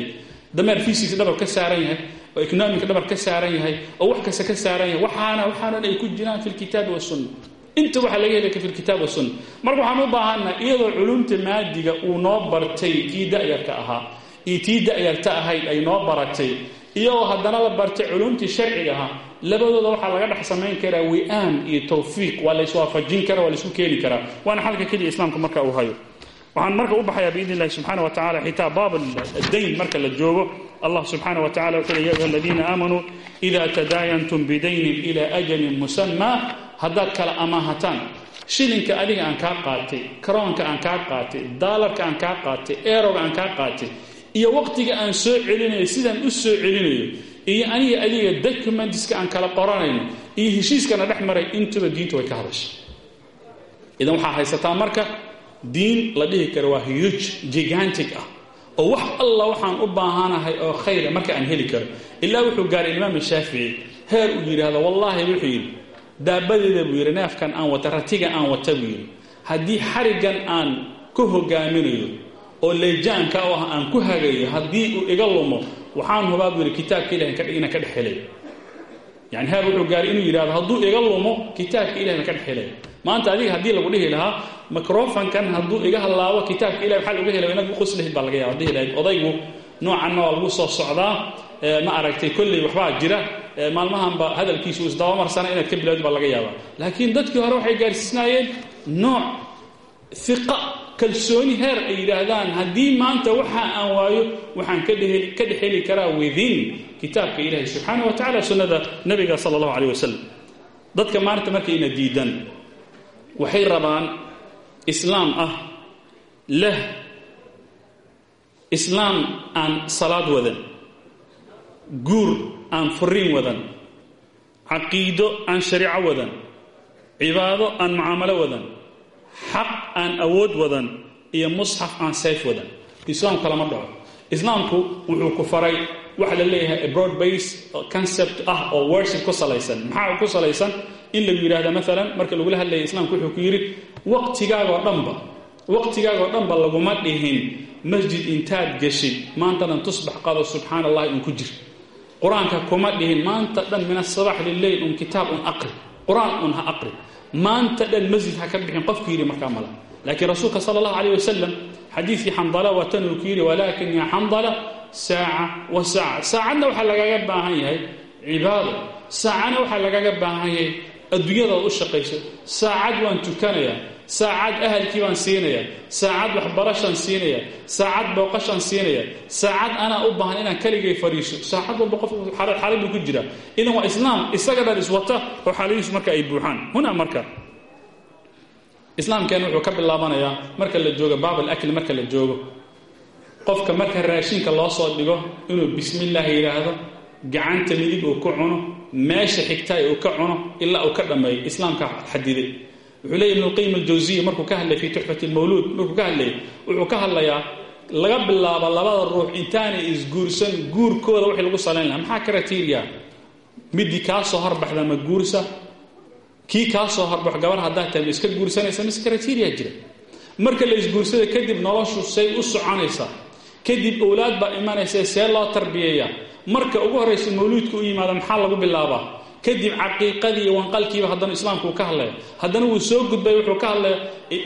dameer physics dhabar ka saaran yahay oo economic dhabar ka saaran yahay oo wax kasta ka saaran yahay waxaana waxaanan ay ku jiraan fi lkitaabi wasunna inta waxaa laga helaya fi lkitaab wasunna marka waxaan u baahannaha iyadoo culumta maadiga uu noo bartay kii da'yarka ahaa iyo tii da'yarta ay noo baratay. Iyagoo haddana la bartay culumtii sharciga ahaa labadooda waxaa laga dhex samayn karaa wi'aan iyo tawfiiq waa la iswaafajin kara waa la isku keeni karaa. Waana xalka keliya islaamka marka uu hayo. Waxaan marka u baxayaa biidn illahi subxana wa tacala xitaa baab addayn marka la joogo. Allah subxaana wa tacala wuxuu le ya ayuha aladiina aamanuu bidaynin ila ajalin musamaa haddaad kala amaahataan shilinka adiga aan kaa qaatay karoonka aan kaa qaatay daalarka aan kaa qaatay eroga aan kaa qaatay iyo waqtiga aan soo celinayo sidaan u soo celinayo iyo aniga adiga documentska aan kala qoranayno iyo heshiiskana dhex maray intuba diinta way ka hadashay. Idan waxaa haysataa marka diin la dhihi karo waa huge gigantic ah oo wax alla waxaan u baahanahay oo khayra marka aan heli karo. Ilaa wuxuu gaaray imaam shaafici heer uu yidhaahdo wallaahi wuxuu yidhi daabadeeda buu yidhi neefkan aan wata ratiga aan wata buu yidhi. Haddii xarigan aan ku hogaaminayo oo leejaanka oo ah aan ku hagayo haddii uu iga lumo waxaan hubaa buu yidhi kitaabka ilahi inaan ka dhex helay. Yani heer wuxuu gaaray inuu yidhahdo hadduu iga lumo kitaabka ilahi baan ka dhex helay. Maanta adiga haddii lagu dhihi lahaa microfonkan hadduu iga hallaabo kitaabka ilahi waxaa lagu helay inaad u qoslahid baa laga yaaba dhihi lahayd odaygu noocanna waa lagu soo socdaa ma aragtay kolley waxbaa jira maalmahanba hadalkiisu isdabamarsana inaad ka bilowd baa laga yaabaa. Laakiin dadkii hore waxay gaarsiisnaayeen nooc iqa kalsooni heer ay yidhaahdaan haddii maanta waxa aan waayo waxaan ka dhex heli karaa within kitaabka ilaahi subxaana wa tacala sunnada nabiga sala allahu caleyh wasalam dadka maanta markayna diidan waxay rabaan islaam ah leh islaam aan salaad wadan guur aan furiin wadan caqiido aan shariico wadan cibaado aan mucaamalo wadan xaq aan awood wadan iyo musxaf aan sayf wadan. Islaamku lama dhaco. Islaamku wuxuu ku faray waxa la leeyahay broad base concept ah oo worship ku salaysan. Maxaa ku salaysan? In lagu yidhahda maalan marka lagula hadlaya islaamku wuxuu ku yidhi waqtigaagoo dhanba waqtigaagoo dhanba laguma dhihin masjid intaad geshid maanta dhan tusbax qado subxaana allahi ku jir qur'aanka kuma dhihin. Maanta dhan min asabax lileyl un kitaab un aqri. Qur'aan un ha aqri. Maanta dhan masjid ha ka bixin. Qofku yidhi markaa mala laakiin rasuulka sala allahu calayh wasalam xadiidkii xandala waa tan uu ku yidhi walaakin ya xandala saaca wa saaca. Saacadna waxaa lagaga baahan yahay cibaado. Saacana waxaa lagaga baahan yahay adduunyadaad u shaqayso. Saacad waan tukanayaa saacad ahalkii baan siinaya saacad waxbarashaan siinaya saacad booqashaan siinaya saacad anaa u baahan inaan keligay fadhiiso. Saacad walba qof xaalad buu ku jira. Idan waa islaam isaga dhan iswata oo xaaladiisu marka ay buuxaan. Hunaa marka. Islaamkeen wuxuu ka bilaabanayaa marka la joogo baabal akli marka la joogo. Qofka marka raashinka loo soo dhigo inuu bismillaah yidhaahdo gacanta midig uu ku cuno meesha xigtaay uu ka cuno ilaa uu ka dhammeeyo islaamka xadiday wuxuu leeyay ibnulqayim aljawsiya markuu ka hadlay fii tuxfati lmawluud markuu ka hadlayay wuxuu ka hadlayaa laga bilaabo labada ruux intaanay isguursan guurkooda wixii lagu salayn lahaa. Maxaa karatiiriya midii kaa soo horbaxda ma guursa kii kaa soo horbax gabar haddaa tahay ma iska marka la isguursada kadib noloshu say u soconaysaa kadib owlaad baa imanaysa see loo tarbiyeeyaa marka ugu horraysa mawluudka u yimaada maxaa lagu bilaabaa kadib caqiiqadii wanqalkiiba haddana islaamku uu ka hadlaya haddana wuu soo gudbay wuxuu ka hadlaya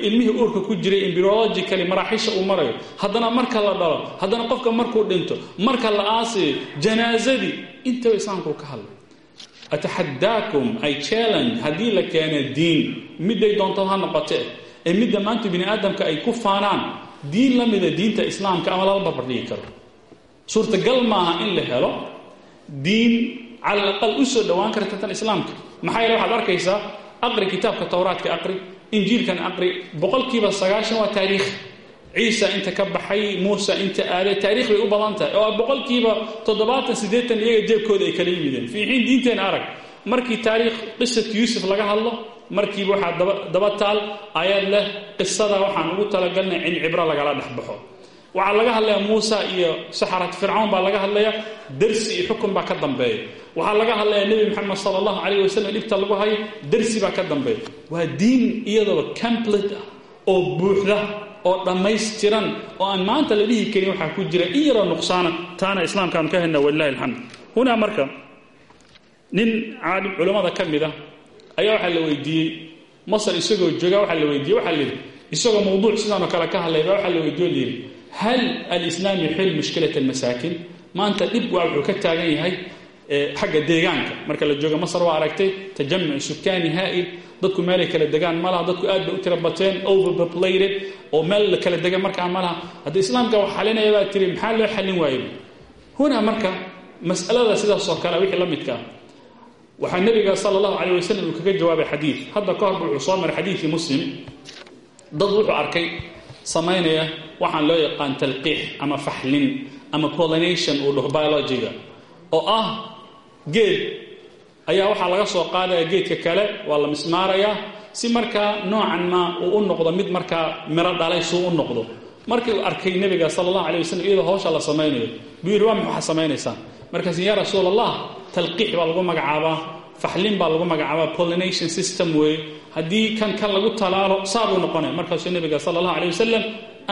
ilmihii uurka ku jiray embirologically maraaxiisha uu marayo haddana marka la dhalo haddana qofka markuu dhinto marka la aasiyo janaasadii intaba islaamku uu ka hadlay. Ataxadaakum ay challenge haddii la keena diin midday doonto ha noqote ee midda maanta bini aadamka ay ku faanaan diin la mida diinta islaamka ama lala barbardhigi karo. Suurtagal maaha in la helo diin cala alaqal u soo dhowaan karta tan islaamka maxaa yeele waxaad arkaysaa aqri kitaabka towraadka aqri injiilkan aqri boqolkiiba sagaashan waa taariikh ciisa inta ka baxay muusa inta aaday taarikh bay u badan tahay oo boqolkiiba toddobaatan siddeetan iyaga jeebkooda ay kala yimideen fii xiin diinteen arag markii taariikh qisat yuusuf laga hadlo markiiba waxaa daba taal ayad leh qisada waxaan ugu talagalnay in cibro lagala dhex baxo waxaa laga hadlayaa muusa iyo saxarat fircawn baa laga hadlaya dersi iyo xukun baa ka dambeeya waxaa laga hadlayaa nebi moxamed sala allahu calayh wasalam dhibta lagu hayo dersi baa ka dambeeya waa diin iyadoo complete ah oo buuxda oo dhammaystiran oo aan maanta la dhihi karin waxaa ku jira in nuqsaana. Taana islaamkaanu ka helna walilahi alxamd. Hunaa marka nin caalim culammada ka mid a ayaa waxaa la weydiiyey masar isagoo jooga waxaa la weydiiyey waxaa la yidhi isagoo mawduuc sidaanoo kale ka hadlayba waxaa la weydiiyo hal alislaam yuxil mushkilat almasaakin maanta dhib waa wuxuu ka taagan yahay xagga deegaanka marka la jooga masar waa aragtay tajamuc sukaani haa'il dadku meelay kala degaan ma laha dadku aad bay u tira bateen overpopulated oo meel la kala dega markaa ma laha hadda islaamka wax xalinaya baa tiri maxaa loo xallin waayey hunaa marka mas'alada sidaasoo kale wixii la midka ah waxaa nebiga sala allahu calayh wasalam uu kaga jawaabay xadiid hadda ka horba wuxuu soo maray xadiidkii muslim dad wuxuu arkay samaynaya waxaan loo yaqaan talqiix ama faxlin ama pollination uu dhaho biologiga oo ah geed. Ayaa waxaa laga soo qaadaya geedka kale waa la mismaarayaa. Si markaa noocan ma uu u noqdo mid markaa miro dhalay suu u noqdo. Markii uu arkay nebiga sala allahu alay wasalam iyadoo hawsha la samaynayo buu yidhi waa maxay waxaa samaynaysaa markaas yaa rasuul allah talqiix baa lagu magacaabaa faxlin baa lagu magacaabaa pollination system weeye haddii kan kan lagu talaalo saabuu noqonaya markaasuu nebiga sala allahu alay wasalam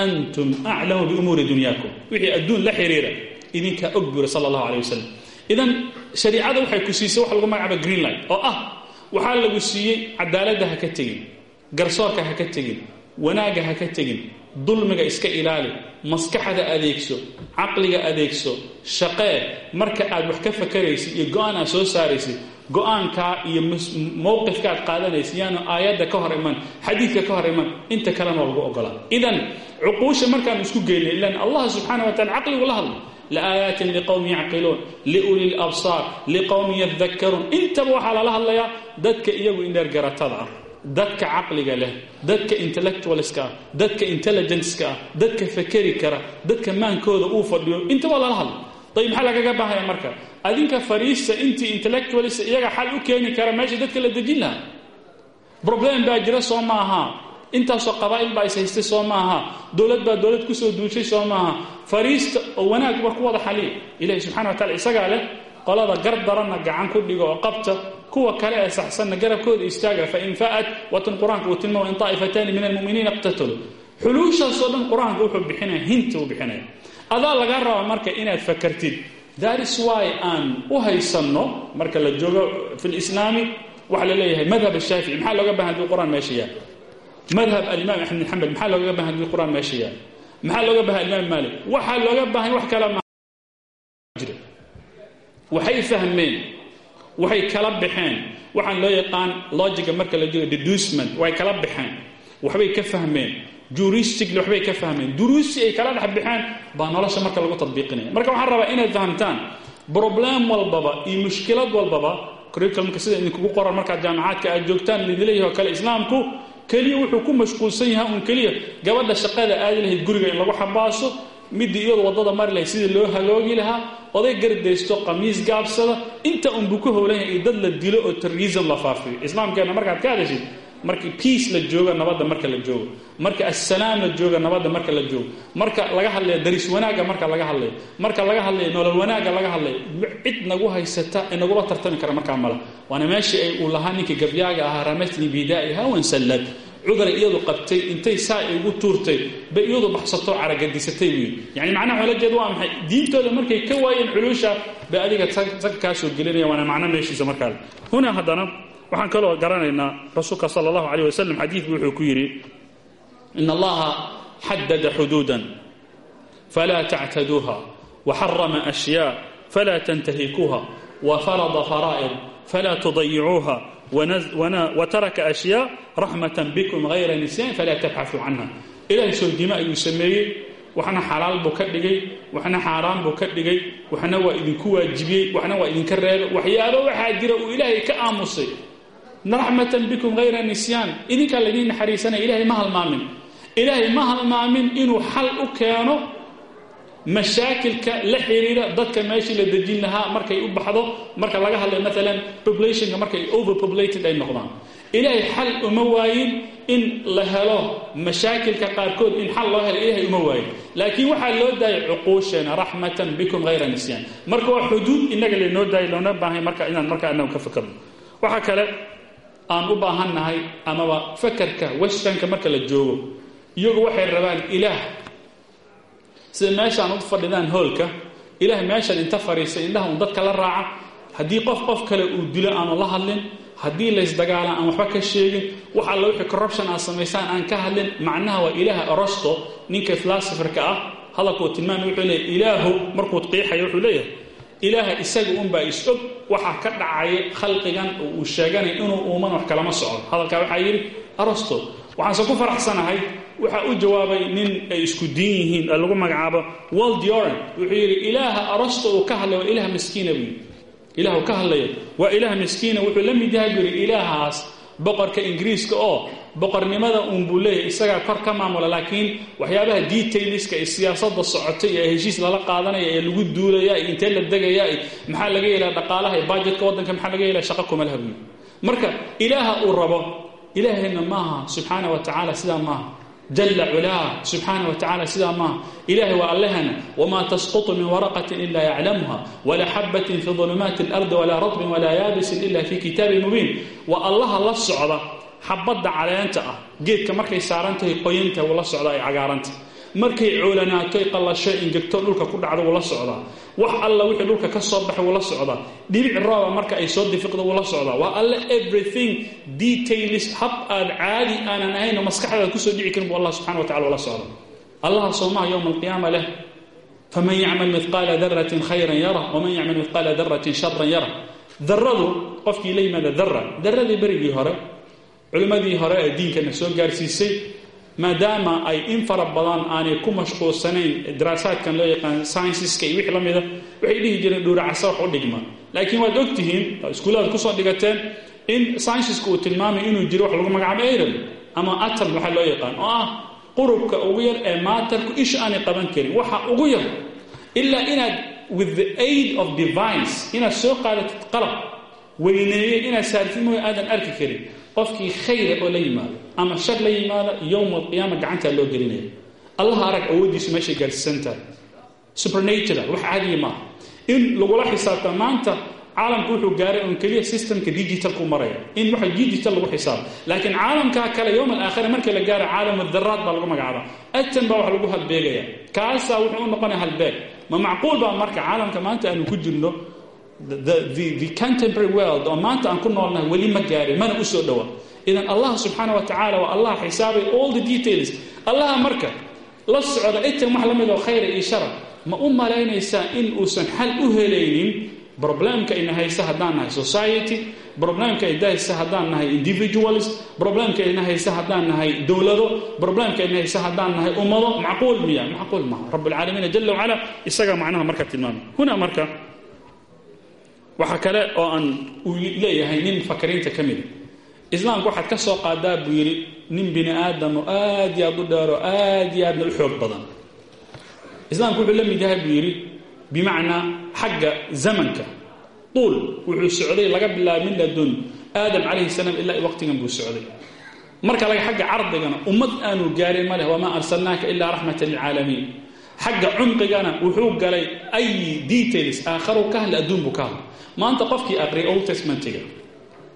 antum aclamu biumuuri dunyaakum. Wixii adduun la xiriira idinkaa og buura sala allahu alay wasalam idan shariicada waxay ku siisay wax lagu magacaaba greenlight oo ah waxaa lagu siiyey cadaaladda ha ka tegin garsoorka ha ka tegin wanaagga ha ka tegin dulmiga iska ilaali maskaxda adeegso caqliga adeegso shaqee marka aad wax ka fakaraysid iyo go'aan aad soo saaraysid go'aankaa iyo mowqifka aad qaadanaysid yaanu aayadda ka hor iman xadiidka ka hor iman inta kalena waa lagu ogolaa idan cuquusha markaanu isku geynay ilan allah subxaana wa caqligu la hadla laayaatin liqowmi yacqiluun liuli labsaar liqowmi yadakaruun intaba waxaa lala hadlayaa dadka iyagu indheergaratada ah dadka caqliga leh dadka intellectualska ah dadka intelligenska ah dadka fakeri kara dadka maankooda uu fadhiyo. Intaba lala hadla ayb maxaa lagaga baahaya marka adinka fariista intii intellectualista iyaga xal u keeni kara meesha dadka la dejin lahaa. Problem baa jira soo maaha intaasoo qabaa'il baa is haystay dowlad baa dowlad ku soo duushay soo fariista oo wanaag war ku wada xaliya ilahi subxana wa tacala isagaa leh qolada gar daranna gacan ku dhigo oo qabta. Kuwa kale ee saxsanna garabkooda istaaga fain fa'at watan qur'aanka uu tilmaamo in taa'ifataani min almu'miniina iqtataluu xuluushaasoo dhan qur'aanka wuxuu bixinaya hinta uu bixinaya. Adaa laga raba marka inaad fakartid daris wy aan u haysanno marka la joogo fi lislaami waxaa la leeyahay madhab ashaafici maxaa looga baahan haddii qur'aan meesha yaal? Madhab alimaam axmed bin xambal maxaa looga baahan haddii qur'aan maxaa looga baahan alimaam maalik? Waxaa looga baahan wax kale ma jira. Waxay fahmeen waxay kala baxeen. Waxaan loo yaqaan logiga marka la joogo deducement way kala baxeen. Waxbay ka fahmeen juristically waxbay ka fahmeen. Duruusi ay kala dhex baa nolosha marka lagu tadbiiqinaya. Marka waxaan rabaa inaad fahamtaan problem walbaba iyo mushkilad walbaba curriculumka sida idinkugu qoran markaad jaamacaadka aad joogtaan oo kale islaamku keliya wuxuu ku mashquulsan yahay un keliya gabadha shaqada aadi lahayd guriga in lagu xambaaso midii iyadu waddada mari lahayd sidii loo haloogi lahaa oday gardaysto qamiis gaabsada inta unbuu ku howlan yahay dad la dilo oo terrorism la faafiyo islaamkeenna markaad ka hadashid marka peace la jooga nabadda marka la joogo. Marka assalaam la jooga nabadda marka la joogo. Marka laga hadlayo daris wanaagga marka laga hadlayo marka laga hadlayo nolol wanaagga laga hadlayo cid nagu haysata ee tartami kara markaa mala. Waana meeshii ay uu lahaa ninkii gabyaaga ahaa ramatni bidaa'i hawan sallad cuduray iyadu qabtay intay saa igu tuurtay bay iyadu baxsato caragadisatay wiil yani macnaha xolajeed waa maxay? Diintooda markay ka waayeen culuusha bay adiga tag kaa soo gelinaya waana macno meeshiisa markaale huna haddana waxaan kaloo garanaynaa rasuulka sala allahu calayh wasalam xadiidku wuxuu ku yidhi in allaha xadada xuduudan falaa tactaduuha waxarama ashyaa falaa tantahikuuha wafarada faraa'id falaa tudayicuuha wataraka ashyaa raxmatan bikum hayra nisyaan falaa tabxauu canha. Ilahay sohdimo ayuu sameeyey waxna xalaal buu ka dhigay waxna xaaraan buu ka dhigay waxna waa idinku waajibiyey waxna waa idinka reebay waxyaabo waxaa jira uu ilaahay ka aamusay raxmatan bikum hayra nisyaan. Idinkaa laydin naxariisanaya ilaahay ma halmaamin. Ilaahay ma halmaamin inuu xal u keeno mashaakilka la xiriira dadka meeshii la dejin lahaa markay u baxdo. Marka laga hadlayo maalan populationka markay overpopulated ay noqdaan. Ilaahay xal uma waayin in la helo mashaakilka qaarkood in xal loo helo ilaahay uma waayin. Laakiin waxaa loo daayay cuquusheena raxmatan bikum hayra nisyaan. Marka waa xuduud innaga laynoo daayay loona baahay marka inaan markaa inagu ka fikirno waxaa kale aan u baahannahay amaba fakarka westernka marka la joogo. Iyagu waxay rabaan ilaah. Sida meeshaan u fadhidaan hoolka ilaah meeshan inta fadhiisa indhaha un dadka la raaca haddii qof qof kale uu dilo aanu la hadlin haddii laysdagaala aan waxba ka sheegin wax alla wixii corruption aad samaysaan aan ka hadlin macnaha waa ilaaha orosto ninka philosopherka ah hadalkuu tilmaamay wuxuu leeyahy ilaahu markuu qiixayo wuxuu leeyahay ilaaha isaga unbaa is-og waxaa ka dhacaya khalqigan oo uu sheeganaya inuu uuman wax kalama socdo hadalkaa waxaa yidhi arosto waxaanse ku faraxsanahay waxaa u jawaabay nin ay isku diin yihiin lagu magacaabo world yoran wuxuu yidhi ilaaha arosto uu ka hadlay waa ilaah miskiina buu yidhi. Uu ka hadlaya waa ilaah miskiina. Wuxuu la mid yahay buu yidhi ilaahaas boqorka ingiriiska oo boqornimada uun buu leeyahay isagaa kor ka maamula laakiin waxyaabaha detailiska ee siyaasadda socotay ee heshiis lala qaadanaya ee lagu duulaya iyo intee la degaya iyo maxaa laga yeelaa dhaqaalaha iyo bajetka waddanka maxaa laga yeelaya shaqa kuma laha marka ilaaha uu rabo ilaahayna maaha subxaana wa tacaala sidaa maaha. Jala culaa subxaana wa tacala sidaa maaha. Ilaahay waa allahana wamaa tasqutu min waraqatin ila yaclamuha walaa xabatin fi dulumaati اlardi walaa ratbin walaa yaabisin ila fi kitaabin mubiin. Waa allaha la socda xabadda caleenta ah geedka markay saarantahay qoyanta wuu la socdaa cagaaranta markay coolanaato qallasho ingegto dhulka ku dhacdo wuu la socdaa. Wax alla wixii dhulka ka soo baxay wuu socdaa. Dhibic rooba marka ay soo difiqdo wuu socdaa. Waa alle everything details hab aad caadi aanan ahayn oo maskaxdaada ku soo dhici karin buu allah subxana wa tacala wula socda allaha soomaha yowma alqiyaama leh faman yacmal midqaala daratin khayran yara waman yacmal midqaala daratin sharan yara daradu qofkii la yimaada dara daradii berigii hore culimmadii hore ee diinkana soo gaarsiisay maadaama ay in fara badan aanay ku mashquulsanayn daraasaadkan loo yaqaan scienceska iyo wixii la mida waxay dhihi jireen dhuuracasa wax u dhigma. Laakiin waad ogtihiin iskuulaad ku soo dhigateen in scienceska uu tilmaamay inuu jiro wax lagu magacaabo aram ama atom waxaa loo yaqaan oo ah qurubka ugu yar ee maatarku isha aanay qaban karin. Waxa ugu yar ilaa inaad with the aid of divines inaad soo qaadatid qalab weyneeye inaad saartid mooy aadan arki karin qofkii khayra oo la yimaado ama shar la yimaada yowma alqiyaama gacantaa loo gelinaya allah arag awooddiisu meeshay gaarsiisan tahay. Supernatural wax caadiya maaha in lagula xisaabta maanta caalamku wuxuu gaaray oon keliya systemka digitalku maraya. In waxa digital lagu xisaabo laakiin caalamkaa kale yowm alaakhira markii la gaara caalam daraad baa lagu magacaaba atan baa wax lagu halbeegaya. Kaasaa wuxuu u noqonaya halbeeg. Ma macquul baa marka caalamka maanta aanu ku jirno the contemporary world. Oo maanta aan ku noolnahay weli ma gaarin mana u soo dhowa idan allah subxaana wa tacaala waa allah xisaabay all the details. Allaha marka la socda itan wax la mid oo khayra iyo shara ma u malaynaysaa in uusan xal u helaynin problemka ina haysta haddaan nahay society problemka ina haysta haddaan nahay individuals problemka ina haysta haddaan nahay dowlado problemka ina haysta haddaan nahay ummado. Macquul miya macquul maaha rabbulcaalamiina jala wacala isagaa macnaha marka tilmaamay huna marka waxaa kale oo aan uu leeyahay nin fakariinta ka mida islaamku waxaad ka soo qaadaa buu yidhi nin bini aadamo aad iyo aad u dheero aad iyo aadna u xoog badan. Islaamku wuxuu la mid yahay buu yidhi bimacnaa xagga zamanka. Tuul wuxuu socday laga bilaabay min ladun aadam calayhi salaam ilaa waqtigan buu socday. Marka laga xagga cardigana ummad aanu gaarin ma leh wamaa arsalnaaka ilaa raxmatan lilcaalamiin xagga cumqigana wuxuu galay ay details aakharu ka hadla adduun buu ka hadla maanta qofkii aqriyay old testmentiga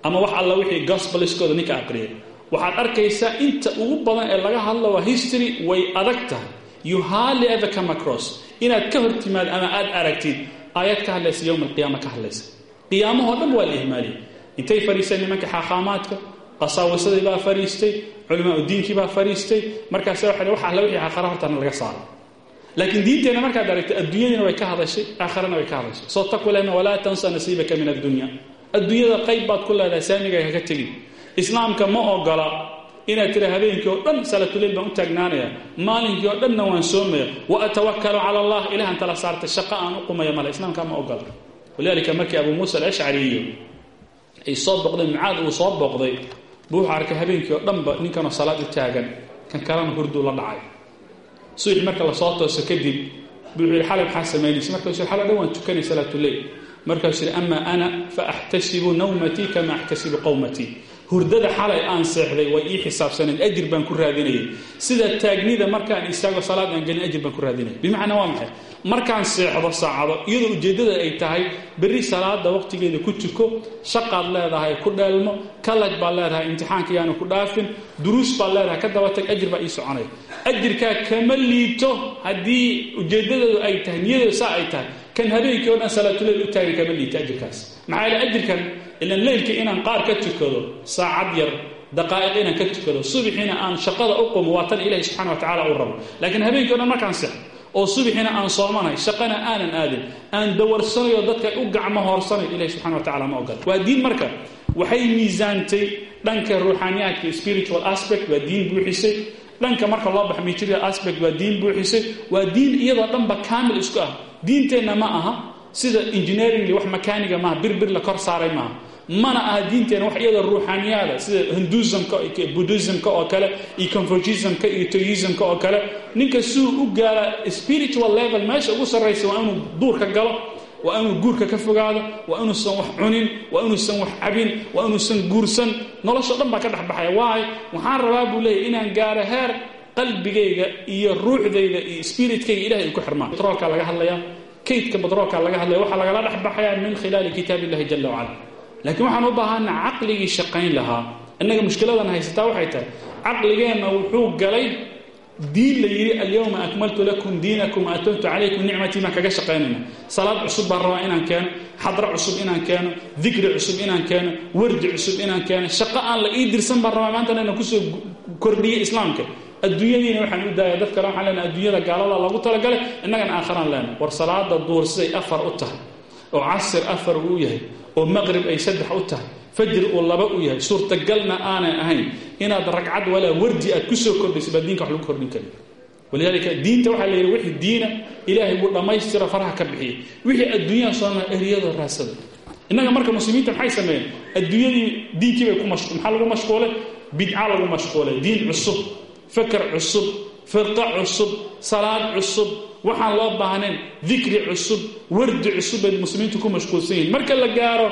ama wax alla wixii gospelskooda ninka aqriyay waxaad arkaysaa inta ugu badan ee laga hadlo waa history way adag tahay. You hardly ever come across. Inaad ka hor timaad ama aad aragtid aayad ka hadlaysa yowm alqiyaama ka hadlaysa. Qiyaamahoo dhan waa la ihmaaliyay intay fadhiisteen nimanka xaaqaamaadka qasaawisadii baa fadhiistay waxa wax alla wixii aakhara hortana laga saaro laakiin diinteenna markaad aragtay adduunyadiina way ka hadashay aakharana way ka hadashay. Soo taku lehna walaa tansa nasiibaka min addunya. Adduunyada qayb baad ku leedahay saamiga haka tegin. Islaamka ma ogola inaad tira habeenkii oo dhan salaatuleil baan u taagnaanaya maalinkii oo dhanna waan soomaya wa atawakalu cala allah ilahan tala saartay shaqo aan u qumaya male. Islaamka ma ogola walidaalika markii abu muusa alashcari iyo ay soo boqdeen mucaad uu soo booqday buu arkay habeenkii oo dhanba ninkanoo salaad u taagan kan kalena hurduu la dhacay subaxii marka la soo tooso kadib wuxuu yidhi xalay maxaa samaynaysa markaasuu xalay dhan waan tukanay salaatuleil markaasuu yidhi ama ana fa axtasibu nawmatii kama axtasibu qowmatii hurdada xalay aan seexday way ii xisaabsanayd ajir baan ku raadinayay sida taagnida markaan istaago salaad aan gelin ajir baan ku raadinayay bimacnaa waa maxay? Markaan seexdo saacado iyadoo ujeeddada ay tahay berri salaada waqtigeeda ku tuko shaqaad leedahay ku dheelmo kalaj baad leedahay imtixaanka yaanu ku dhaafin duruus baad leedahay ka dabatag ajir baa ii soconay. Ajirkaa kama liito haddii ujeedadeedu ay tahay niyadeedu saa ay tahay. Kan habeenkii oo dhan salaatuleyl u taagan kama liito ajirkaas maxaa yeele ajirkan ilan leylka inaan qaar ka tukado saacad yar daqaa'iq inaan ka tukado subaxiina aan shaqada u qumo waa tan ilahi subxana wa tacala uu rabo. Laakiin habeenkii o dhan markaan sex oo subaxiina aan soomanahay shaqana aanan aadin aan dawarsanayo dadka u gacmo hoorsanayo ilahi subxana wa tacala ma ogola. Waa diin marka waxay miisaantay dhanka ruuxaaniyaadka spiritual aspect waa diin buuxisay. Dhanka marka loo baxa material aspect waa diin buuxisay. Waa diin iyadoo dhanba kaamil isku ah. Diinteenna ma aha sida engineeringli wax makaaniga maaha birbir la kor saaray maaha. Mana aha wax iyadoo ruuxaaniyaada sida hinduismka buddhismka oo kale iyo confucismka iyo toyismka oo kale. Ninka suu u gaara spiritual level meesha ugu sarraysa waa inuu duurka galo waa inuu guurka ka fogaado waa inuusan wax cunin waa inuusan wax cabin waa inuusan guursan. Nolosho dhan baa ka dhexbaxaya waayo waxaan rabaa buu leeyahy inaan gaaro heer qalbigayga iyo ruuxdayda iyo spiritkayga ilahay ay ku xirmaan. Batroolka laga hadlayaa kaydka batroolka laga hadlaya waxaa lagala dhexbaxayaa min khilaali kitaab illahi jala wacala laakiin waxaan u baahana caqligii shaqayn lahaa. Innaga mushkiladan haysataa waxay tahay caqligeenna wuxuu galay diin la yidhi alyawma akmaltu lakum diinakum atamtu calaykum nicmatii baan kaga shaqaynayna. Salaad cusub baan rabaa inaan keeno xadro cusub inaan keeno dikri cusub inaan keeno wardi cusub inaan keeno shaqo aan la ii dirsan baan rabaa maantana inaan ku soo kordhiyo islaamka adduunyadiina waxaan u daaya dad waxaan leenahay adduunyada gaalada loogu talagalay innagana aakharaan leenahay. War salaada duur siday afar u tahay oo casir afar uu yahay oo maqrib ay saddex u tahay fajr uu laba u yahay. Suurtagalna aanay ahayn inaad ragcad walaa wardi aad ku soo kordhaysa baa diinka wax lagu kordhin kari walidaalika diinta waxaa la yidhi wixii diina ilaahay wuu dhammaystira faraha ka bixiyay wixii adduunyaha sooma eryadoo raasada. Innaga marka muslimiinta maxay sameeyeen? Adduunyadii diinkii bay ku mashquul maxaa lagu mashquulay? Bidca lagu mashquulay diin cusub fakar cusub firqa cusub salaad cusub waxaan loo baahnayn dikri cusub wardi cusub muslimiintu ku mashquulsan marka la gaaro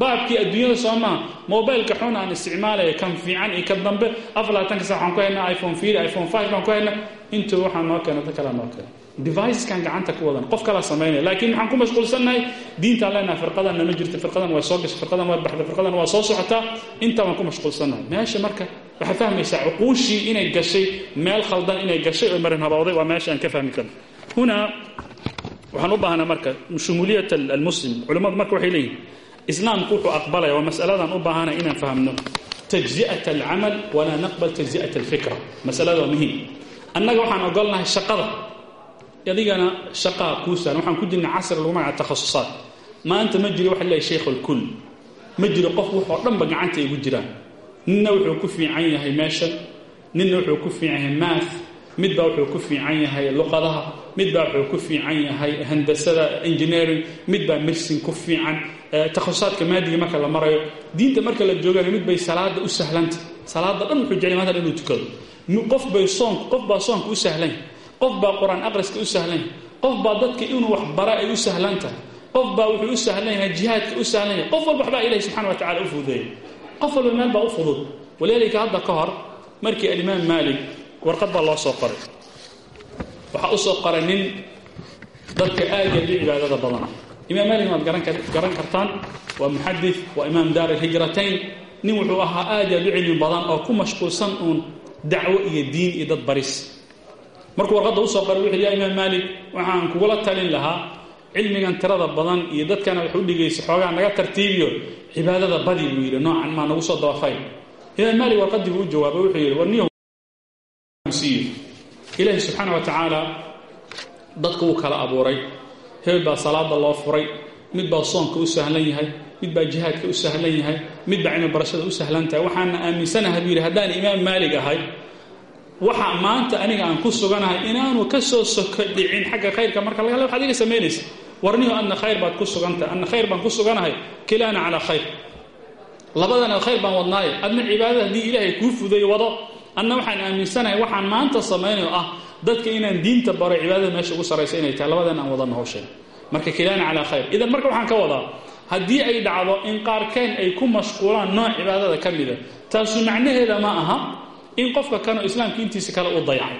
baabkii adduunyada soo maha mobileka xun aan isticmaalaya kan fiican iyo kan dambe aflaatanka sax waxaan ku haynaa iphone fiir iphone baan ku haynaa intuu waxaa noo keena dad kalaa noo keena devicekan gacanta ku wadan qof kalaa samaynaya laakiin maxaan ku mashquulsannahay diintaan leenahay firqadan nama jirto firqadan waa soo gashay firqadan waa baxday firqadan waa soo socotaa intaa baan ku mashquulsannahay meesha marka waxaad fahmaysaa cuquushii inay gashay meel khaldan inay gashay oo marin habawday waa meesha aan ka fahmi karno hunaa waxaan u baahnaa marka shumuuliyat almuslim culimmadu marka waxay leeyihiin islaamku wuxuu aqbalaya waa masaladan u baahana inaan fahmno. Tajzi'at alcamal walaa naqbal tajzi'at alfikra. Masalada waa muhiim. Annaga waxaan ogolnahay shaqada. Adigana shaqaa kuu sahlan waxaan ku jirnay casri lagu magaca takhasusaad maanta ma jiro waxa leeyahay sheikh alkul ma jiro qof waxoo dhanba gacanta ay gu jiraan ninna wuxuu ku fiican yahay meeshan ninna wuxuu ku fiican yahay math midbaa wuxuu ku fiican yahay luqadaha midbaa wuxuu ku fiican yahay handasada engineering midbaa medicine ku fiican. Takhusaadka maadiga marka la marayo diinta marka la joogana mid bay salaada u sahlanta salaada dhan wuxuu jeclay maanta inuu tukado. Qof bay soonk qof baa soonka u sahlan qof baa qur'aan aqriska u sahlan qof baa dadka inuu wax bara ay u sahlan tahay. Qof baa wuxuu u sahlan yahay jihaadka u sahlan yahay. Qof walba waxbaa ilahi subxana wa tacala u fududeeyay qof walba meel baa u fudud. Walaalika hadda ka hor markii alimaam maalik warqad baa loo soo qoray. Waxaa u soo qoray nin dadka aad iyo cibaadada badan. Imaam maalik waad garan kartaan waa muxadith waa imaam daar alhijratayn nin wuxuu ahaa aad u cilmi badan oo ku mashquulsan uun dacwo iyo diin iyo dad baris. Markuu warqadda u soo qoray wuxuu ya imaam maalik waxaan kugula talin lahaa cilmigan tirada badan iyo dadkana wax u dhigaysa xoogaa naga tartiibiyo cibaadada badi buu yidhi noocan maa nagu soo dabafay imaam maalik warqaddii buu u jawaabay wuxuu yidhi war niyo siiyo ilaahi subxaana wa tacaala dadka wuu kala abuuray hebel baa salaada loo furay mid baa soonka u sahlan yahay mid baa jihaadka u sahlan yahay mid baa cilmi barashada u sahlan tahay waxaana aaminsanahay buu yidhi haddaan imaam maalig ahay waxa maanta aniga aan ku suganahay inaanu ka soo soko dhicin xagga khayrka marka laga le waxaad iga samaynaysa warniyo adna khayr baad ku sugantahay adna khayr baan ku suganahay kilaana calaa khayr. Labadana khayr baan wadnaaye adna cibaadada haddii ilaahay kuu fuday wado. Adna waxaan aaminsanahay waxaan maanta samaynayo ah dadka inaan diinta baro cibaadada meesha ugu saraysa inay tahay. Labadan aan wadano hawsheen. Marka kilaana calaa khayr. Idan marka waxaan ka wadaa haddii ay dhacdo in qaarkeen ay ku mashquulaan nooc cibaadada ka mida taasu macnaheeda ma aha in qofka kanoo islaamka intiisa kale u dayacay.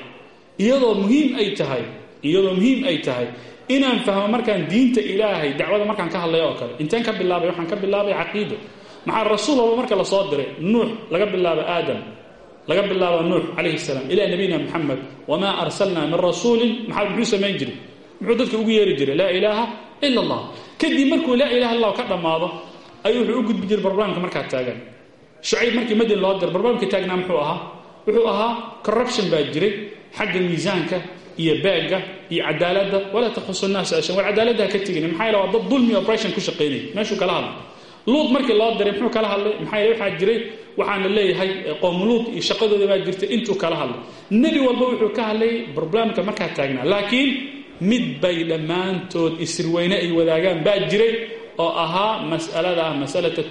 Iyadoo muhiim ay tahay iyadoo muhiim ay tahay inaan fahmo markaan diinta ilaahay dacwada markaan ka hadlayo oo kale inteen ka bilaabay waxaan ka bilaabay caqiido. Maxaa rasuul walba marka la soo diray nuux laga bilaabo aadam laga bilaabo nuux calayhi salaam ilaa nabiyina moxamed wamaa arsalnaa min rasuulin maxaa muxuu samayn jiray? Muxuu dadka ugu yeeri jiray laa ilaaha ila allah kadib markuu laa ilaha illah ka dhammaado ayuu wuxuu u gudbi jiray barnaamijka markaa taagan shucayb markii madin loo diray barnaamijka taagnaa muxuu ahaa? Wuxuu ahaa corruption baa jiray xagga miisaanka iyo beegga iyo cadaaladda walaa takhusu naasa ashan war cadaaladda ha ka tegin. Maxaa yaele waa dulmi operation ku shaqaynaya meeshuu kala hadlay. Luud markii loo diray muxuu kala hadlay? Maxaa waxaa jiray waxaana leeyahay qowmu luud iyo shaqadooda baa jirtay. Intuu kala hadlay. Nebi walba wuxuu ka hadlayay problemka markaa taagnaa. Laakiin mid bay dhammaantood isirweyne ay wadaagaan baa jiray oo ahaa mas'alada ah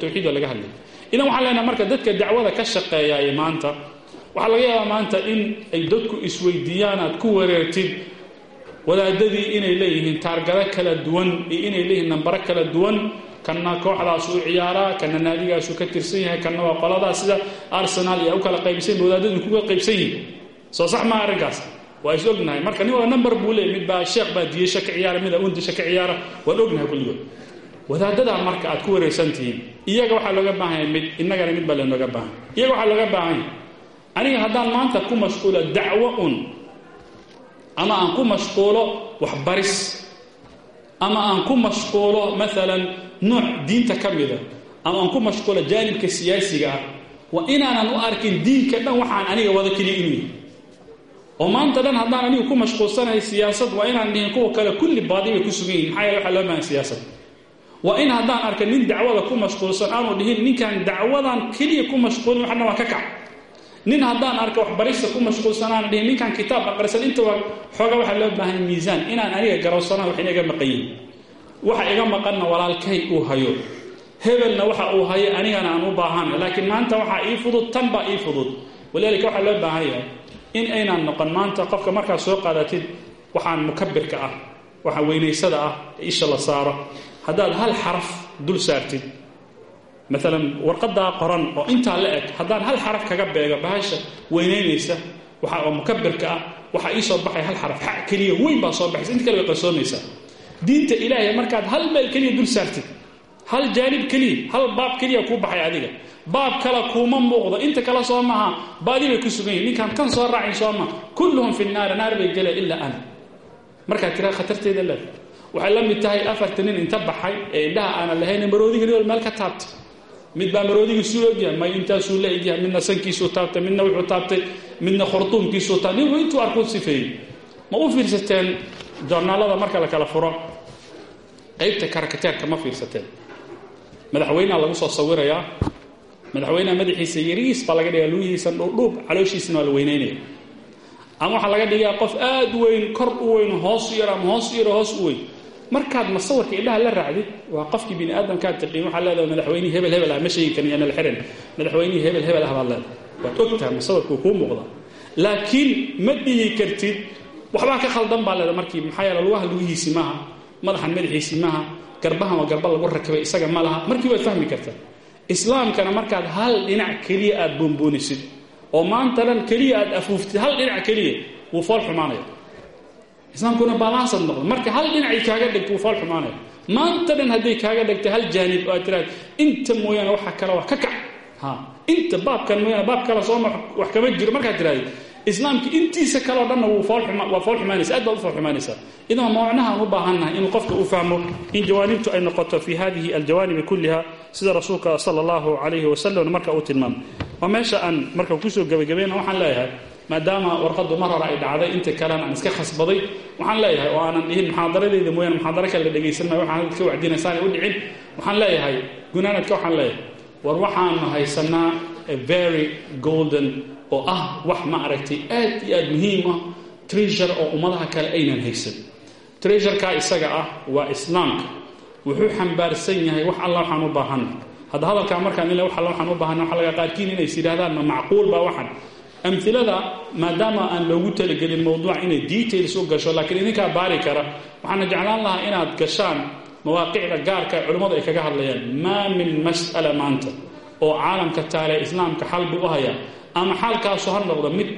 tawxiid laga hadlay. Idan waxaan leenaha marka dadka dacwada ka shaqeeyaay maanta waxaa laga yaabaa maanta in ay dadku isweydiiyaan aad ku wareertid wadaadadii inay leeyihiin taargado kala duwan iyo inay leeyihiin nambaro kala duwan. Kanna kooxdaasuu ciyaaraa kanna naadigaasuu ka tirsan yahay kanna waa qoladaas sida arsenal iyo u kala qaybsan wadaadadu kuga qaybsan yihiin soo sax maa arrinkaas. Waa is ognahay. Marka nin wada number buu leeyay mid baa sheekh baa diyesha ka ciyaara mida undisha ka ciyaara. Waan ognahay kulligood wadaadadaa marka aad ku wareersan iyaga waxaa looga baahanya mid innagana mid baa lanooga baahan. Iyaga waxaa looga baahanya aniga haddaan maanta ku mashquulo dacwo un. Ama aan ku mashquulo waxbaris. Ama aan ku mashquulo maalan nooc diinta ka mida ama aan ku mashquulo jaanibka siyaasiga ah. Waa inaanan u arkin diinka dhan waxaan aniga wada keliya inuu yahay. Oo maanta dhan haddaan anigu ku mashquulsanahay siyaasad waa inaan dhihin kuwa kale kulli baadi ku sugan yihiin maxaa yeele waxaa loo baahan siyaasad. Waa in haddaan arka nin dacwada ku mashquulsan aanu dhihin ninkaan dacwadan keliya ku mashquulin waxna waa ka kac nin haddaan arka waxbarista ku mashquulsan aan dhihin ninkaan kitaab aqrisan inta xooga waxaa loo baahan miisaan. Inaan aniga garowsanaa wax inaga maqan yihiin waxa iga maqanna walaalkay uu hayo. Hebelna waxa uu hayo anigana aan u baahana laakiin maanta waxaa ii fudud tan baa ii fudud. Walidaalika waxaa loo baahan yahay in aynaan noqon. Maanta qofka markaad soo qaadatid waxaan mukabirka ah waxa weynaysada ah isha la saaro. Haddaad hal xaraf dul saartid maalan warqadaa qoran oo intaa la eg haddaan hal xaraf kaga beego bahasha weynaynaysa waxa oo mukabirka ah waxaa ii soo baxay hal xaraf xa keliya weyn baa soo baxaysa inta kale way qarsoomaysaa diinta ilaahay markaad hal meel keliya dul saartid hal jaanib keliya hal baab keliya kuu baxay adiga baab kale kuuma muuqdo inta kale soo maaha baadi bay ku sugan yihiin ninkaan kan soo raacin soo maha kulluhum fi naari naar bay geleen ilaa ana. Markaad tiraa khatarteeda leed waxay la mid tahay afarta nin inta baxay ee indhaha aanan lahayn maroodiga meel ka taabtay mid baa maroodigii ogyahay may intaasuu la egyahay midna sankiisuu taabtay midna wuxuu taabtay midna khurtuumkiisuu taabtay. Nin intuu arkuu sifeeyey ma u fiirsateen joornaalada marka la kala furo? Qaybta karakateerka ma fiirsateen. Madaxweynea lagu soo sawirayaa madaxweyneha madaxiisa yariis baa laga dhigaa lugihiisa dhuudhuub calooshiisana waa la weyneynaya ama waxaa laga dhigaa qof aad weyn kor u weyn hoos u yar ama hoos u yar hoos u weyn markaad masawirka indhaha la raacdid waa qofkii bini aadamkaad taqiin waxaa leedahay madaxweynihii hebel hebel ah ma sheegi karin yaana la xiran madaxweynihii hebel hebel ah baad leedahay waad ogtahay masawirkuu kuu muuqdaa. Laakiin ma dhihi kartid waxbaa ka khaldan baa leedahay markii maxaa yeele lugaha lugihiisi maaha madaxan madaxiisi maaha garbahan waa garba lagu rakibay isaga ma laha. Markii waad fahmi kartaa islaamkana markaad hal dhinac keliya aad boonboonisid oo maanta dhan keliya aad afuuftid hal dhinac keliya wuu fool xumaanaya islaamkuna balansad noqdo. Marka hal dhinacay kaaga dhegto wuu fool xumaanaya maanta dhan hadday kaaga dhegto hal jaanib oo aad tiraad inta mooyaane waxa kale waa ka kac. Ha. Inta baabkan mooyaane baab kale sooma wax kama jiro. Markaad tirahdid islaamka intiisa kaleo dhanna wuu fool xuma waa fool xumaanaysa. Aad baad u fool xumaanaysaa. Idan mawcnahaan u baahannahay inuu qofka u fahmo in jawaanibtu ay noqoto fi hadihi aljawaanibi kulliha sida rasuulka sala allahu calayhi wasalam marka uu tilmaamay. Waa meesha aan marka ku soo gebagabayna waxaan leeyahay maadaama warqadu mar hore ay dhacday inta kalena aan iska khasbaday waxaan leeyahay oo aanan dhihin muxaadaradeeda mooyaane muxaadaro kale la dhegaysan maayo waxaan dadka wacdinaysaanay u dhicin waxaan leeyahay gunaanadka waxaan leeyahay war waxaanu haysanaa a very golden oo ah wax ma aragtay aad iyo aad muhiim ah treasure oo ummadaha kale aynan haysan. Treasureka isaga ah waa islaamka wuxuu xambaarsan yahay wax alla waxaan u baahanna hadda hadalkaa markaan ila wax alla waxaan u baahanna waxa laga qaarkiin inay is yidhahdaan ma macquul baa waxan amilada maadaama aan loogu talagelin mowduuc inay details u gasho laakiin idinkaa baari kara waxaana jeclaan lahaa inaad gashaan mawaaqicda gaarka culimmadu ay kaga hadlayaan. Maa min mas'ala maanta oo caalamka taale islaamka xal buu u hayaa ama xaalkaasu ha noqdo mid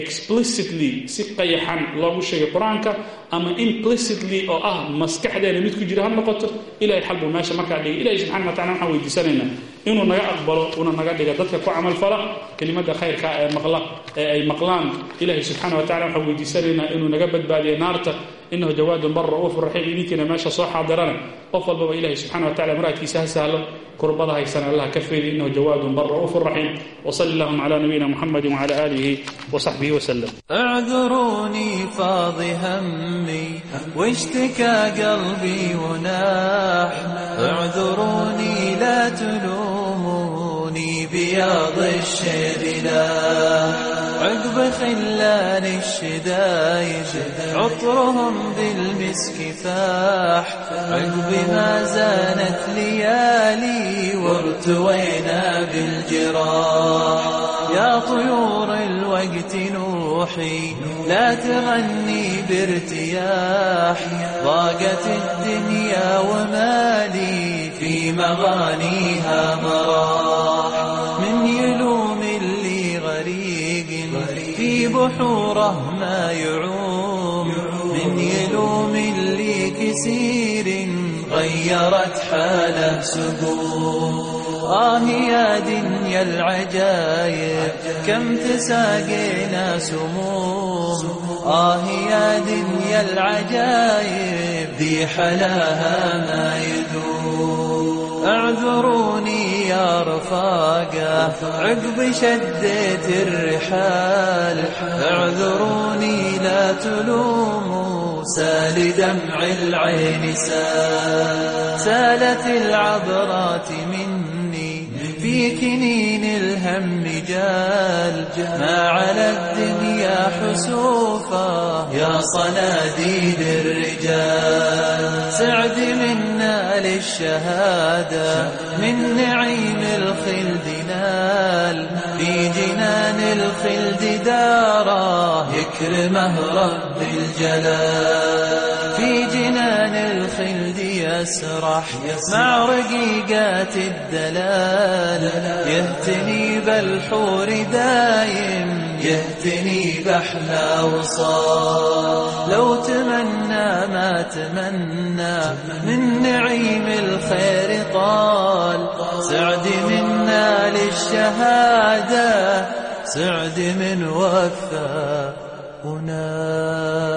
explicitly si qayaxan loogu sheegay qur'aanka ama implicitly oo ah maskaxdeena mid ku jira ha noqoto ilahay xal buu meesha markaa dhigay. Ilahay subxana wa tacala waxaan weydiisanaynaa inuu naga aqbalo una naga dhiga. Dadka ku camalfala kelimada khayrka ee maqla ee ay maqlaan ilahay subxana wa tacala waxaan weydiisanaynaa inuu naga badbaadiyo naarta inahu jawaadun bar ra'uufu raxiim idinkiina meesha soo xaadirana qof walbaba ilahay subxana wa tacala muraadkiisa ha sahlo kurbada haysana allaha ka feedi inahu jawaadun bar ra'uufu raxiim. Wsali allahuma cala nabiyina muxamadi wcala aalihi wasaxbihi waslem همي واشتكى قلبي وناح اعذروني لا تلوموني بياض الشيب عقب خلان الشدايد عطرهم بالمسك فاح عقب ما زانت ليالي وارتوينا بالجراح يا طيور الوقت نور روحي لا تغني بارتياح ضاقت الدنيا ومالي في مغانيها مراح من يلوم اللي غريق في بحوره ما يعوم من يلوم اللي كسير غيرت حاله سبوع آه يا دنيا العجايب كم تساقينا سموم آه يا دنيا العجايب ذي حلاها ما يدوم اعذروني يا رفاقة عقب شديت الرحال اعذروني لا تلوموا سال دمع العين سال سالت العبرات في كنين الهم جال ما على الدنيا حسوفا يا صناديد الرجال سعد منا للشهادة من نعيم الخلد نال في جنان الخلد دارا يكرمه رب الجلال في جنان الخلد أسرح مع رقيقات الدلال يهتني بالحور دايم يهتني بأحلى وصال لو تمنى ما تمنى من نعيم الخير طال سعد منا للشهادة سعد من وفى ونال